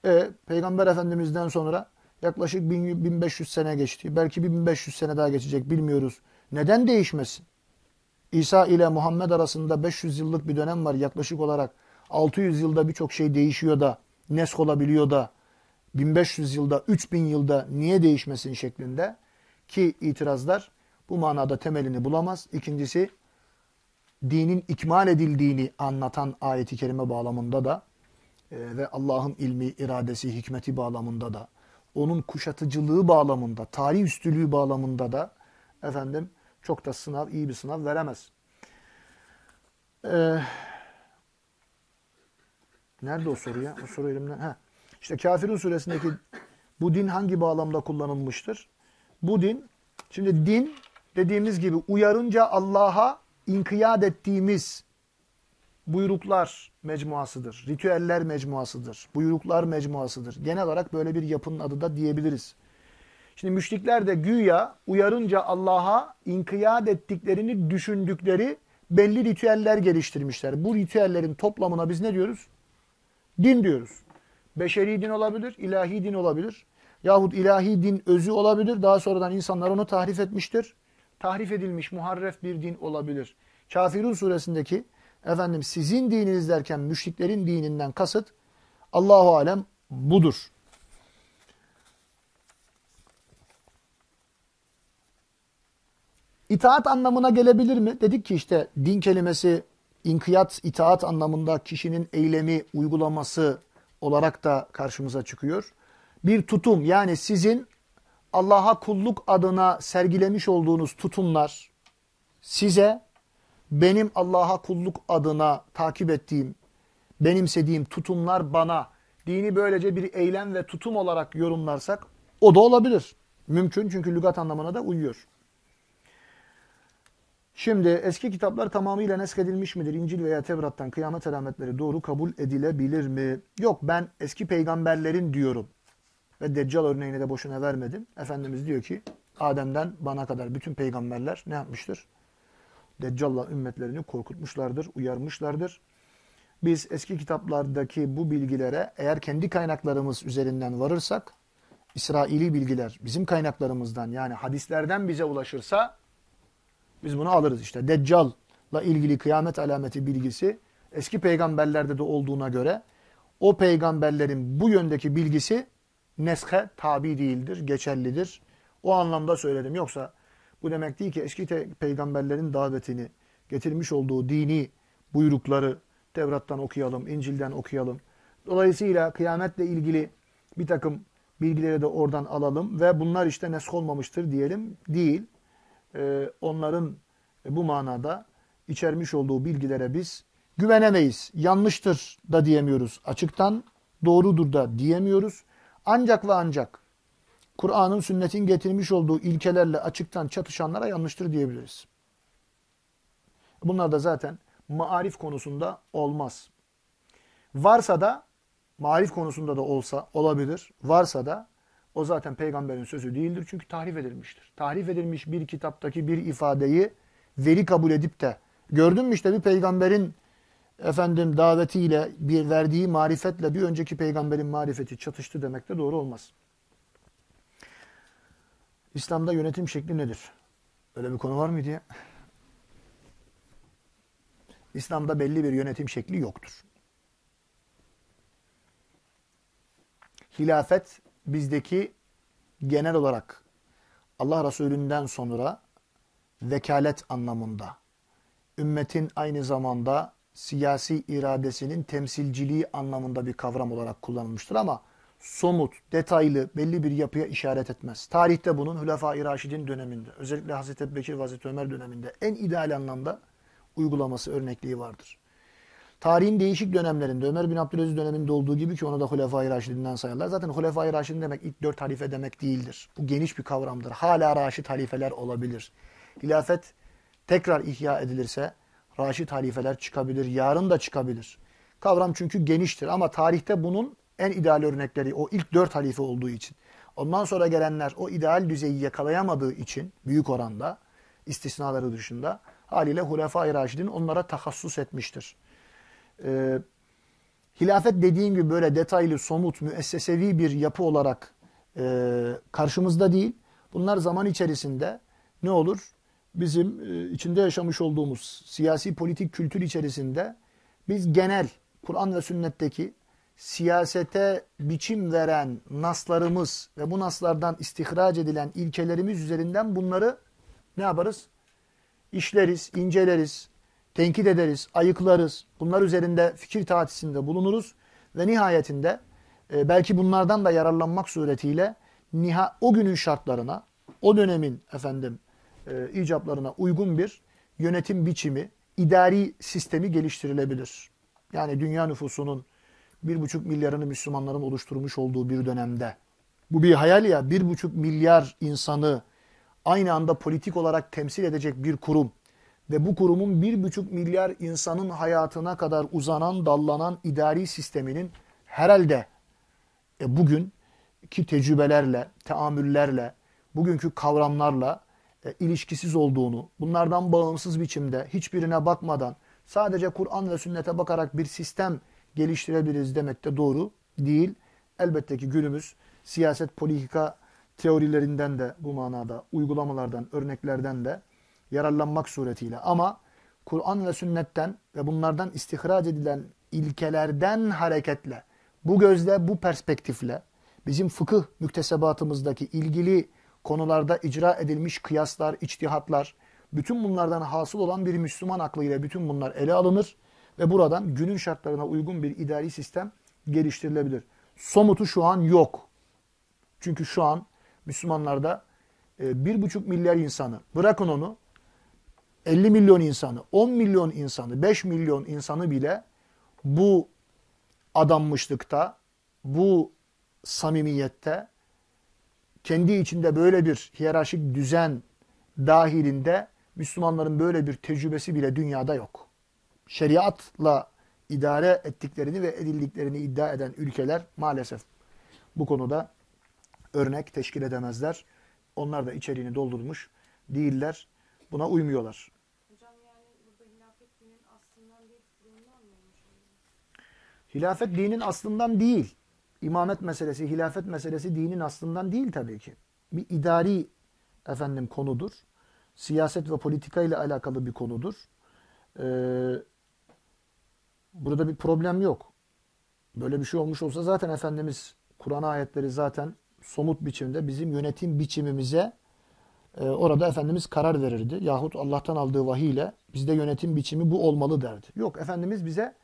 S1: e, Peygamber Efendimiz'den sonra yaklaşık 1500 sene geçti. Belki 1500 sene daha geçecek bilmiyoruz. Neden değişmesin? İsa ile Muhammed arasında 500 yıllık bir dönem var yaklaşık olarak. 600 yılda birçok şey değişiyor da, nesk olabiliyor da, 1500 yılda, 3000 yılda niye değişmesin şeklinde ki itirazlar bu manada temelini bulamaz. İkincisi dinin ikmal edildiğini anlatan ayeti kerime bağlamında da e, ve Allah'ın ilmi, iradesi, hikmeti bağlamında da onun kuşatıcılığı bağlamında, tarih üstülüğü bağlamında da efendim çok da sınav, iyi bir sınav veremez. Ee, nerede o soru ya? O soru elimden. Heh. İşte Kafirun suresindeki bu din hangi bağlamda kullanılmıştır? Bu din, şimdi din dediğimiz gibi uyarınca Allah'a inkiyat ettiğimiz buyruklar mecmuasıdır. Ritüeller mecmuasıdır. Buyruklar mecmuasıdır. Genel olarak böyle bir yapının adı da diyebiliriz. Şimdi müşrikler de güya uyarınca Allah'a inkiyat ettiklerini düşündükleri belli ritüeller geliştirmişler. Bu ritüellerin toplamına biz ne diyoruz? Din diyoruz. Beşeri din olabilir, ilahi din olabilir. Yahut ilahi din özü olabilir. Daha sonradan insanlar onu tahrif etmiştir. Tahrif edilmiş muharref bir din olabilir. Kafirun suresindeki efendim sizin dininiz derken müşriklerin dininden kasıt Allahu alem budur. İtaat anlamına gelebilir mi? Dedik ki işte din kelimesi inkiyat, itaat anlamında kişinin eylemi, uygulaması olarak da karşımıza çıkıyor. Bir tutum yani sizin Allah'a kulluk adına sergilemiş olduğunuz tutumlar size benim Allah'a kulluk adına takip ettiğim, benimsediğim tutumlar bana dini böylece bir eylem ve tutum olarak yorumlarsak o da olabilir. Mümkün çünkü lügat anlamına da uyuyor. Şimdi eski kitaplar tamamıyla neskedilmiş midir? İncil veya Tevrat'tan kıyamet alametleri doğru kabul edilebilir mi? Yok ben eski peygamberlerin diyorum. Ve Deccal örneğini de boşuna vermedim. Efendimiz diyor ki Adem'den bana kadar bütün peygamberler ne yapmıştır? Deccal'la ümmetlerini korkutmuşlardır, uyarmışlardır. Biz eski kitaplardaki bu bilgilere eğer kendi kaynaklarımız üzerinden varırsak, İsraili bilgiler bizim kaynaklarımızdan yani hadislerden bize ulaşırsa biz bunu alırız işte. Deccal'la ilgili kıyamet alameti bilgisi eski peygamberlerde de olduğuna göre o peygamberlerin bu yöndeki bilgisi neshe tabi değildir, geçerlidir. O anlamda söyledim. Yoksa bu demek değil ki eski peygamberlerin davetini getirmiş olduğu dini buyrukları Tevrat'tan okuyalım, İncil'den okuyalım. Dolayısıyla kıyametle ilgili bir takım bilgileri de oradan alalım ve bunlar işte nesk olmamıştır diyelim. Değil. Ee, onların bu manada içermiş olduğu bilgilere biz güvenemeyiz. Yanlıştır da diyemiyoruz açıktan, doğrudur da diyemiyoruz. Ancak ve ancak Kur'an'ın, sünnetin getirmiş olduğu ilkelerle açıktan çatışanlara yanlıştır diyebiliriz. Bunlar da zaten marif konusunda olmaz. Varsa da marif konusunda da olsa olabilir. Varsa da o zaten peygamberin sözü değildir çünkü tahrif edilmiştir. Tahrif edilmiş bir kitaptaki bir ifadeyi veri kabul edip de gördün mü işte bir peygamberin efendim davetiyle bir verdiği marifetle bir önceki peygamberin marifeti çatıştı demek de doğru olmaz. İslam'da yönetim şekli nedir? Öyle bir konu var mı diye. İslam'da belli bir yönetim şekli yoktur. Hilafet bizdeki genel olarak Allah Resulü'nden sonra vekalet anlamında ümmetin aynı zamanda siyasi iradesinin temsilciliği anlamında bir kavram olarak kullanılmıştır ama somut, detaylı, belli bir yapıya işaret etmez. Tarihte bunun Hülefai Raşidin döneminde, özellikle Hazreti Ebubekir ve Hazreti Ömer döneminde en ideal anlamda uygulaması, örnekliği vardır. Tarihin değişik dönemlerinde Ömer bin Abdülaziz döneminde olduğu gibi ki onu da Hulefai Raşidinden sayarlar. Zaten Hulefai Raşidin demek ilk dört halife demek değildir. Bu geniş bir kavramdır. Hala Raşid halifeler olabilir. Hilafet tekrar ihya edilirse Raşid halifeler çıkabilir. Yarın da çıkabilir. Kavram çünkü geniştir ama tarihte bunun en ideal örnekleri o ilk dört halife olduğu için. Ondan sonra gelenler o ideal düzeyi yakalayamadığı için büyük oranda istisnaları dışında haliyle Hulefai Raşidin onlara tahassus etmiştir. Ee, hilafet dediğim gibi böyle detaylı, somut, müessesevi bir yapı olarak e, karşımızda değil. Bunlar zaman içerisinde ne olur? Bizim e, içinde yaşamış olduğumuz siyasi politik kültür içerisinde biz genel Kur'an ve sünnetteki siyasete biçim veren naslarımız ve bu naslardan istihraç edilen ilkelerimiz üzerinden bunları ne yaparız? İşleriz, inceleriz, tenkit ederiz, ayıklarız. Bunlar üzerinde fikir tatisinde bulunuruz ve nihayetinde e, belki bunlardan da yararlanmak suretiyle o günün şartlarına, o dönemin efendim e, icaplarına uygun bir yönetim biçimi, idari sistemi geliştirilebilir. Yani dünya nüfusunun bir buçuk milyarını Müslümanların oluşturmuş olduğu bir dönemde. Bu bir hayal ya, bir buçuk milyar insanı aynı anda politik olarak temsil edecek bir kurum ve bu kurumun bir buçuk milyar insanın hayatına kadar uzanan, dallanan idari sisteminin herhalde e, bugün ki tecrübelerle, teamüllerle, bugünkü kavramlarla e, ilişkisiz olduğunu, bunlardan bağımsız biçimde hiçbirine bakmadan sadece Kur'an ve sünnete bakarak bir sistem geliştirebiliriz demek de doğru değil. Elbette ki günümüz siyaset politika teorilerinden de bu manada uygulamalardan, örneklerden de yararlanmak suretiyle ama Kur'an ve sünnetten ve bunlardan istihraç edilen ilkelerden hareketle bu gözle, bu perspektifle bizim fıkıh müktesebatımızdaki ilgili konularda icra edilmiş kıyaslar, içtihatlar, bütün bunlardan hasıl olan bir Müslüman aklıyla bütün bunlar ele alınır ve buradan günün şartlarına uygun bir idari sistem geliştirilebilir. Somutu şu an yok. Çünkü şu an Müslümanlarda e, bir buçuk milyar insanı, bırakın onu, 50 milyon insanı, 10 milyon insanı, 5 milyon insanı bile bu adanmışlıkta, bu samimiyette, kendi içinde böyle bir hiyerarşik düzen dahilinde Müslümanların böyle bir tecrübesi bile dünyada yok. Şeriatla idare ettiklerini ve edildiklerini iddia eden ülkeler maalesef bu konuda örnek teşkil edemezler. Onlar da içeriğini doldurmuş değiller. Buna uymuyorlar.
S3: Hocam yani burada hilafet dinin aslından değil kurulundan mı olmuş oluyor?
S1: Hilafet dinin aslından değil. İmamet meselesi, hilafet meselesi dinin aslından değil tabii ki. Bir idari efendim konudur. Siyaset ve politika ile alakalı bir konudur. Ee, burada bir problem yok. Böyle bir şey olmuş olsa zaten Efendimiz Kur'an ayetleri zaten somut biçimde bizim yönetim biçimimize e, orada Efendimiz karar verirdi. Yahut Allah'tan aldığı vahiy ile bizde yönetim biçimi bu olmalı derdi. Yok Efendimiz bize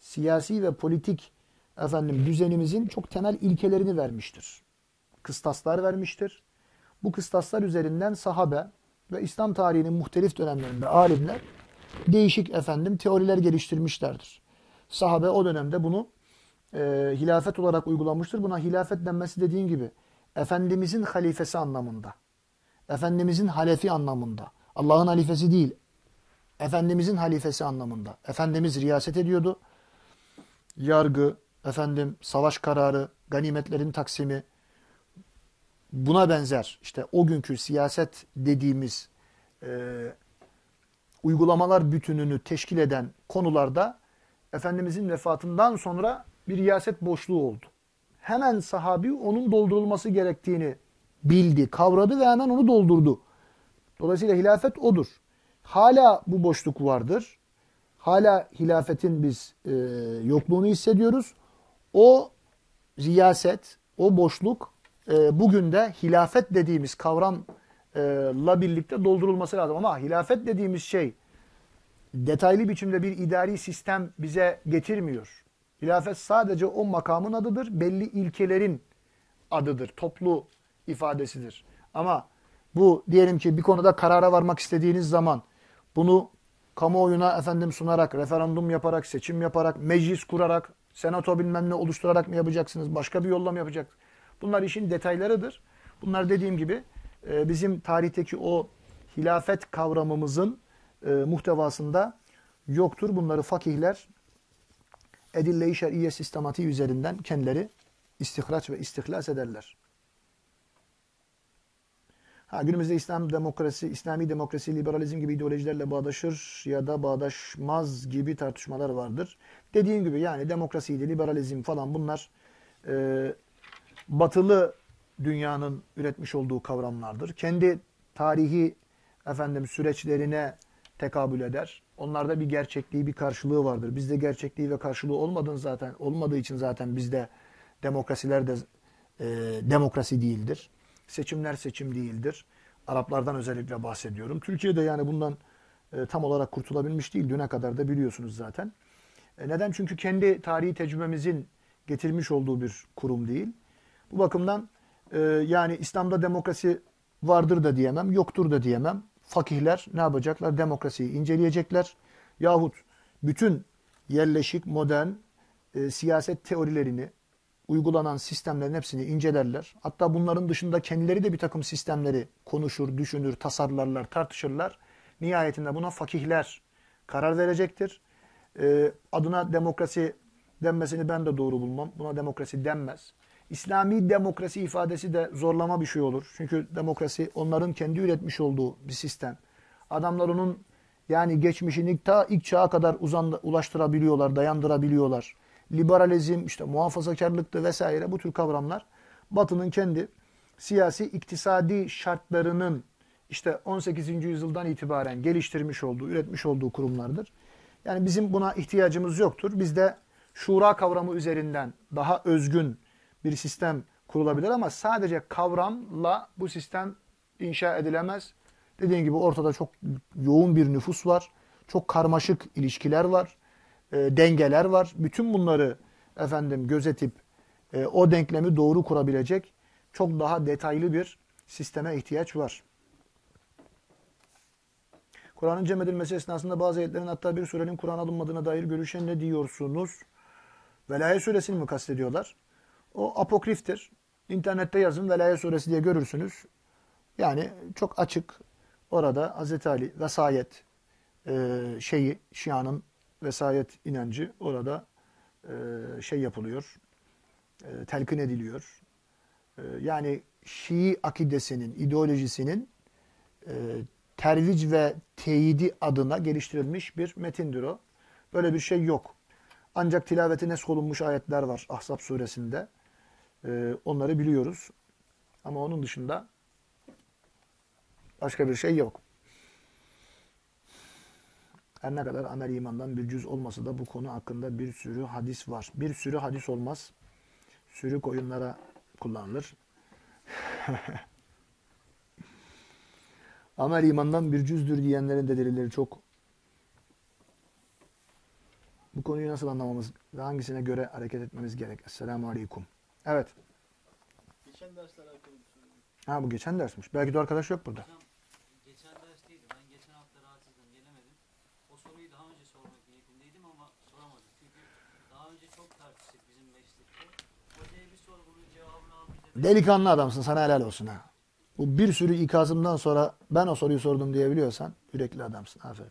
S1: siyasi ve politik efendim düzenimizin çok temel ilkelerini vermiştir. Kıstaslar vermiştir. Bu kıstaslar üzerinden sahabe ve İslam tarihinin muhtelif dönemlerinde alimler değişik efendim teoriler geliştirmişlerdir. Sahabe o dönemde bunu e, hilafet olarak uygulamıştır. Buna hilafet denmesi dediğim gibi Efendimizin halifesi anlamında. Efendimizin halefi anlamında. Allah'ın halifesi değil. Efendimizin halifesi anlamında. Efendimiz riyaset ediyordu. Yargı, efendim savaş kararı, ganimetlerin taksimi buna benzer işte o günkü siyaset dediğimiz e, uygulamalar bütününü teşkil eden konularda Efendimizin vefatından sonra bir riyaset boşluğu oldu. Hemen sahabi onun doldurulması gerektiğini bildi, kavradı ve hemen onu doldurdu. Dolayısıyla hilafet odur. Hala bu boşluk vardır. Hala hilafetin biz e, yokluğunu hissediyoruz. O riyaset, o boşluk e, bugün de hilafet dediğimiz kavramla birlikte doldurulması lazım. Ama hilafet dediğimiz şey detaylı biçimde bir idari sistem bize getirmiyor. Hilafet sadece o makamın adıdır, belli ilkelerin adıdır, toplu ifadesidir. Ama bu diyelim ki bir konuda karara varmak istediğiniz zaman bunu kamuoyuna efendim sunarak, referandum yaparak, seçim yaparak, meclis kurarak, senato bilmem ne oluşturarak mı yapacaksınız? Başka bir yolla mı yapacaksınız? Bunlar işin detaylarıdır. Bunlar dediğim gibi e, bizim tarihteki o hilafet kavramımızın e, muhtevasında yoktur. Bunları fakihler edille-i şer'iye sistematiği üzerinden kendileri istihraç ve istihlas ederler. Ha, günümüzde İslam demokrasi, İslami demokrasi, liberalizm gibi ideolojilerle bağdaşır ya da bağdaşmaz gibi tartışmalar vardır. Dediğim gibi yani demokrasiydi, liberalizm falan bunlar e, batılı dünyanın üretmiş olduğu kavramlardır. Kendi tarihi efendim süreçlerine tekabül eder. Onlarda bir gerçekliği, bir karşılığı vardır. Bizde gerçekliği ve karşılığı olmadığın zaten olmadığı için zaten bizde demokrasiler de e, demokrasi değildir. Seçimler seçim değildir. Araplardan özellikle bahsediyorum. Türkiye'de yani bundan e, tam olarak kurtulabilmiş değil. Düne kadar da biliyorsunuz zaten. E, neden? Çünkü kendi tarihi tecrübemizin getirmiş olduğu bir kurum değil. Bu bakımdan e, yani İslam'da demokrasi vardır da diyemem, yoktur da diyemem. Fakihler ne yapacaklar? Demokrasiyi inceleyecekler. Yahut bütün yerleşik, modern e, siyaset teorilerini, uygulanan sistemlerin hepsini incelerler. Hatta bunların dışında kendileri de bir takım sistemleri konuşur, düşünür, tasarlarlar, tartışırlar. Nihayetinde buna fakihler karar verecektir. Ee, adına demokrasi denmesini ben de doğru bulmam. Buna demokrasi denmez. İslami demokrasi ifadesi de zorlama bir şey olur. Çünkü demokrasi onların kendi üretmiş olduğu bir sistem. Adamlar onun yani geçmişini ta ilk çağa kadar uzan, ulaştırabiliyorlar, dayandırabiliyorlar. Liberalizm, işte muhafazakarlıktı vesaire bu tür kavramlar Batı'nın kendi siyasi iktisadi şartlarının işte 18. yüzyıldan itibaren geliştirmiş olduğu, üretmiş olduğu kurumlardır. Yani bizim buna ihtiyacımız yoktur. Bizde şura kavramı üzerinden daha özgün bir sistem kurulabilir ama sadece kavramla bu sistem inşa edilemez. Dediğim gibi ortada çok yoğun bir nüfus var. Çok karmaşık ilişkiler var. E, dengeler var. Bütün bunları efendim gözetip e, o denklemi doğru kurabilecek çok daha detaylı bir sisteme ihtiyaç var. Kur'an'ın cem edilmesi esnasında bazı ayetlerin hatta bir surenin Kur'an alınmadığına dair görüşe ne diyorsunuz? Velayet suresini mi kastediyorlar? O apokriftir. İnternette yazın Velayet suresi diye görürsünüz. Yani çok açık orada Hz. Ali vesayet şeyi Şia'nın vesayet inancı orada e, şey yapılıyor. E, telkin ediliyor. E, yani Şii akidesinin, ideolojisinin e, tervic ve teyidi adına geliştirilmiş bir metindir o. Böyle bir şey yok. Ancak tilaveti nesk olunmuş ayetler var Ahzab suresinde. Ee, onları biliyoruz. Ama onun dışında başka bir şey yok. Her ne kadar amel imandan bir cüz olmasa da bu konu hakkında bir sürü hadis var. Bir sürü hadis olmaz. Sürü koyunlara kullanılır. amel imandan bir cüzdür diyenlerin de delilleri çok. Bu konuyu nasıl anlamamız ve hangisine göre hareket etmemiz gerek? Esselamu Aleyküm. Evet.
S2: Geçen dersle alakalı bir soru.
S1: Ha bu geçen dersmiş. Belki de arkadaş yok burada.
S4: Hocam geçen dersteydi. Ben geçen hafta rahatsızdım. Gelemedim. O soruyu daha önce sormak niyetindeydim ama soramadım. Çünkü daha önce çok tartıştık bizim meslekte. Hocaya bir sor bunun cevabını al bize.
S1: Delikanlı adamsın. Sana helal olsun ha. Bu bir sürü ikazımdan sonra ben o soruyu sordum diyebiliyorsan yürekli adamsın. Aferin.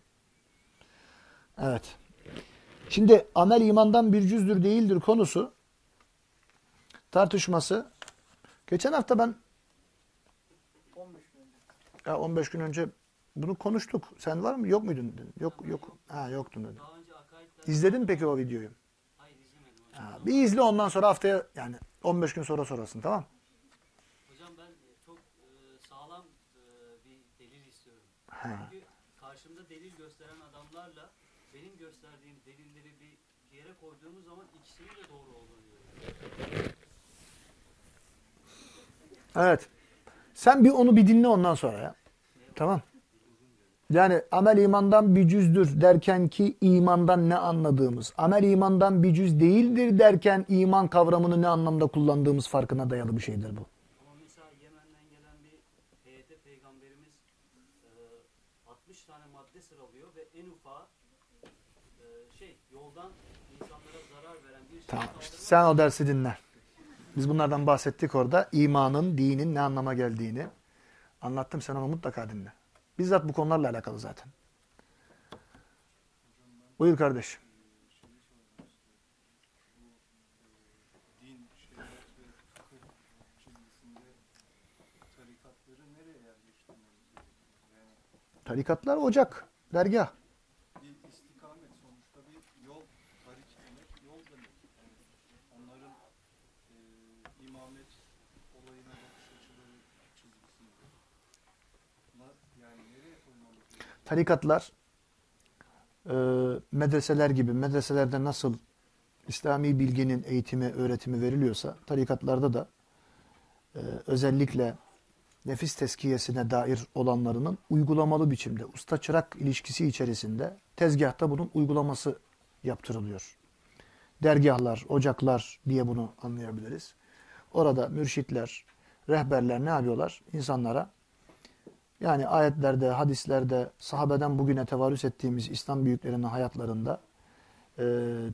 S1: Evet. Şimdi amel imandan bir cüzdür değildir konusu tartışması. Geçen hafta ben
S2: 15 gün önce.
S1: ya 15 gün önce bunu konuştuk. Sen var mı? Yok muydun? Yok yok. Ha yoktun dedim. İzledin mi peki o videoyu? Ha, bir izle ondan sonra haftaya yani 15 gün sonra sorasın tamam?
S4: Hocam ben e, çok e, sağlam e, bir delil istiyorum.
S1: Ha.
S4: Çünkü karşımda delil gösteren adamlarla benim gösterdiğim delilleri bir yere koyduğumuz zaman ikisinin de doğru olduğunu görüyorum.
S1: Evet. Sen bir onu bir dinle ondan sonra ya. Tamam. Yani amel imandan bir cüzdür derken ki imandan ne anladığımız, amel imandan bir cüz değildir derken iman kavramını ne anlamda kullandığımız farkına dayalı bir şeydir bu.
S4: Ama mesela Yemen'den gelen bir heyete peygamberimiz e, 60 tane madde sıralıyor ve en ufağı e, şey yoldan insanlara zarar veren bir şey
S1: Tamam.
S4: kaldırmak
S1: Sen o dersi dinle. Biz bunlardan bahsettik orada. İmanın, dinin ne anlama geldiğini anlattım. Sen onu mutlaka dinle. Bizzat bu konularla alakalı zaten. Buyur kardeşim. Tarikatlar ocak, dergah.
S5: bir istikamet sonuçta bir yol, tarik demek, yol demek. Yani onların e, imamet olayına bakış açıları çizgisinde. Na- Yani nereye koymalı gerekiyor?
S1: Tarikatlar e, medreseler gibi medreselerde nasıl İslami bilginin eğitimi, öğretimi veriliyorsa tarikatlarda da e, özellikle nefis teskiyesine dair olanlarının uygulamalı biçimde usta çırak ilişkisi içerisinde tezgahta bunun uygulaması yaptırılıyor. Dergahlar, ocaklar diye bunu anlayabiliriz. Orada mürşitler, rehberler ne yapıyorlar? İnsanlara yani ayetlerde, hadislerde, sahabeden bugüne tevarüs ettiğimiz İslam büyüklerinin hayatlarında e,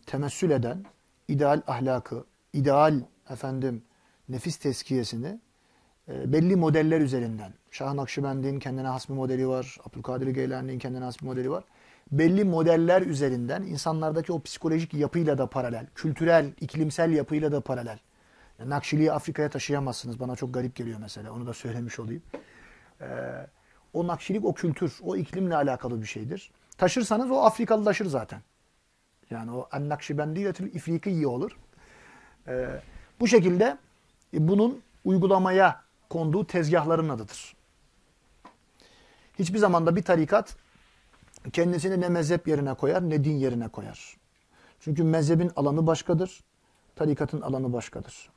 S1: temessül eden ideal ahlakı, ideal efendim nefis teskiyesini e, belli modeller üzerinden. Şah Nakşibend'in kendine has bir modeli var. Abdülkadir Geylani'nin kendine has bir modeli var. Belli modeller üzerinden insanlardaki o psikolojik yapıyla da paralel, kültürel, iklimsel yapıyla da paralel. Yani Nakşiliği Afrika'ya taşıyamazsınız. Bana çok garip geliyor mesela. Onu da söylemiş olayım. Ee, o Nakşilik, o kültür, o iklimle alakalı bir şeydir. Taşırsanız o Afrikalılaşır zaten. Yani o en-Nakşibendiyetil İfrikiye olur. Ee, bu şekilde e, bunun uygulamaya konduğu tezgahların adıdır. Hiçbir zamanda bir tarikat kendisini ne mezhep yerine koyar ne din yerine koyar. Çünkü mezhebin alanı başkadır, tarikatın alanı başkadır.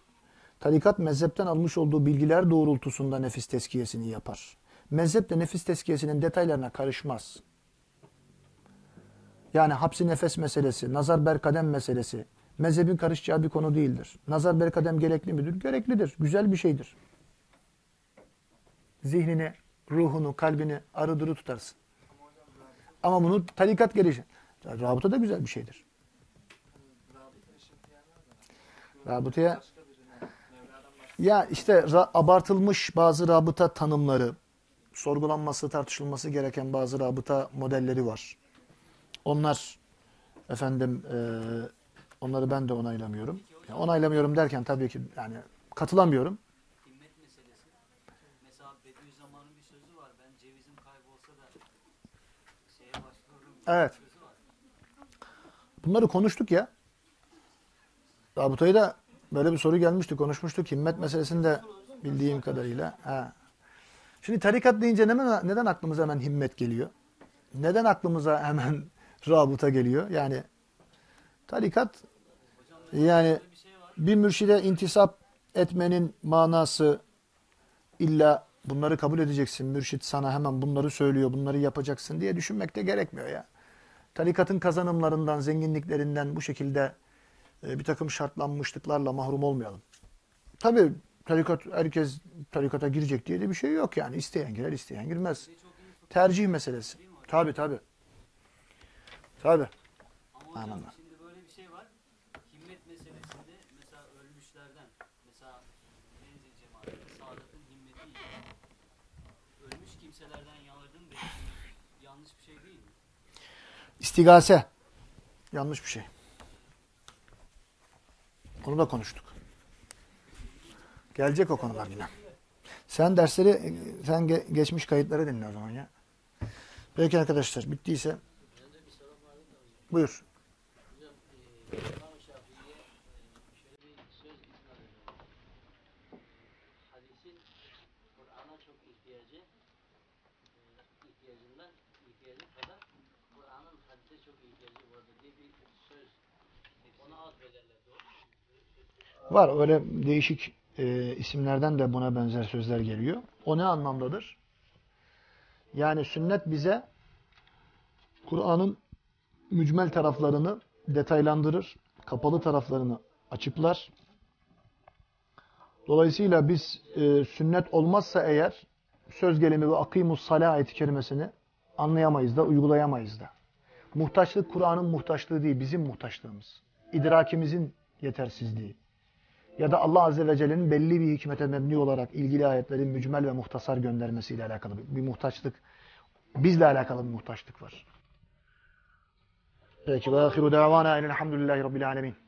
S1: Tarikat mezhepten almış olduğu bilgiler doğrultusunda nefis teskiyesini yapar. Mezhep de nefis teskiyesinin detaylarına karışmaz. Yani hapsi nefes meselesi, nazar berkadem meselesi mezhebin karışacağı bir konu değildir. Nazar berkadem gerekli midir? Gereklidir. Güzel bir şeydir. Zihnini, ruhunu, kalbini arıdırı tutarsın. Ama bunu tarikat gelişi. Rabıta da güzel bir şeydir. Rabıtaya ya işte abartılmış bazı rabıta tanımları, sorgulanması, tartışılması gereken bazı rabıta modelleri var. Onlar efendim e, onları ben de onaylamıyorum. Yani onaylamıyorum derken tabii ki yani katılamıyorum. Evet. Bunları konuştuk ya. Rabıtayı da böyle bir soru gelmişti, konuşmuştuk. Himmet meselesinde bildiğim kadarıyla. Ha. Şimdi tarikat deyince neden, neden aklımıza hemen himmet geliyor? Neden aklımıza hemen rabıta geliyor? Yani tarikat yani
S4: bir
S1: mürşide intisap etmenin manası illa bunları kabul edeceksin. Mürşit sana hemen bunları söylüyor, bunları yapacaksın diye düşünmek de gerekmiyor ya. Tarikatın kazanımlarından, zenginliklerinden bu şekilde e, bir takım şartlanmışlıklarla mahrum olmayalım. Tabii tarikat, herkes tarikata girecek diye de bir şey yok yani. İsteyen girer, isteyen girmez. Tercih meselesi. Tabii tabii. Tabii.
S4: Ama hocam
S1: Anladım.
S4: şimdi böyle bir şey var. Himmet meselesinde mesela ölmüşlerden mesela Menzil cemaati Sadat'ın himmeti ölmüş kimselerden yardım beklemek yanlış bir şey değil mi?
S1: İstigase. Yanlış bir şey. Onu da konuştuk. Gelecek o konular yine. Sen dersleri, sen ge- geçmiş kayıtları dinle o zaman ya. Peki arkadaşlar bittiyse. Buyur.
S6: İmam Şafii'ye e, şöyle bir söz isnat ediyor. Hadisin Kur'an'a çok ihtiyacı e, ihtiyacından ihtiyacı kadar Kur'an'ın hadise çok ihtiyacı vardır diye bir söz ona atfederler. Doğru mu?
S1: Var öyle değişik e, isimlerden de buna benzer sözler geliyor. O ne anlamdadır? Yani sünnet bize Kur'an'ın mücmel taraflarını detaylandırır, kapalı taraflarını açıklar. Dolayısıyla biz e, sünnet olmazsa eğer söz gelimi ve akimus salah ayeti kerimesini anlayamayız da, uygulayamayız da. Muhtaçlık Kur'an'ın muhtaçlığı değil, bizim muhtaçlığımız. İdrakimizin yetersizliği ya da Allah Azze ve Celle'nin belli bir hikmete mebni olarak ilgili ayetlerin mücmel ve muhtasar göndermesiyle alakalı bir muhtaçlık, bizle alakalı bir muhtaçlık var. Peki ve ahiru davana elhamdülillahi rabbil alemin.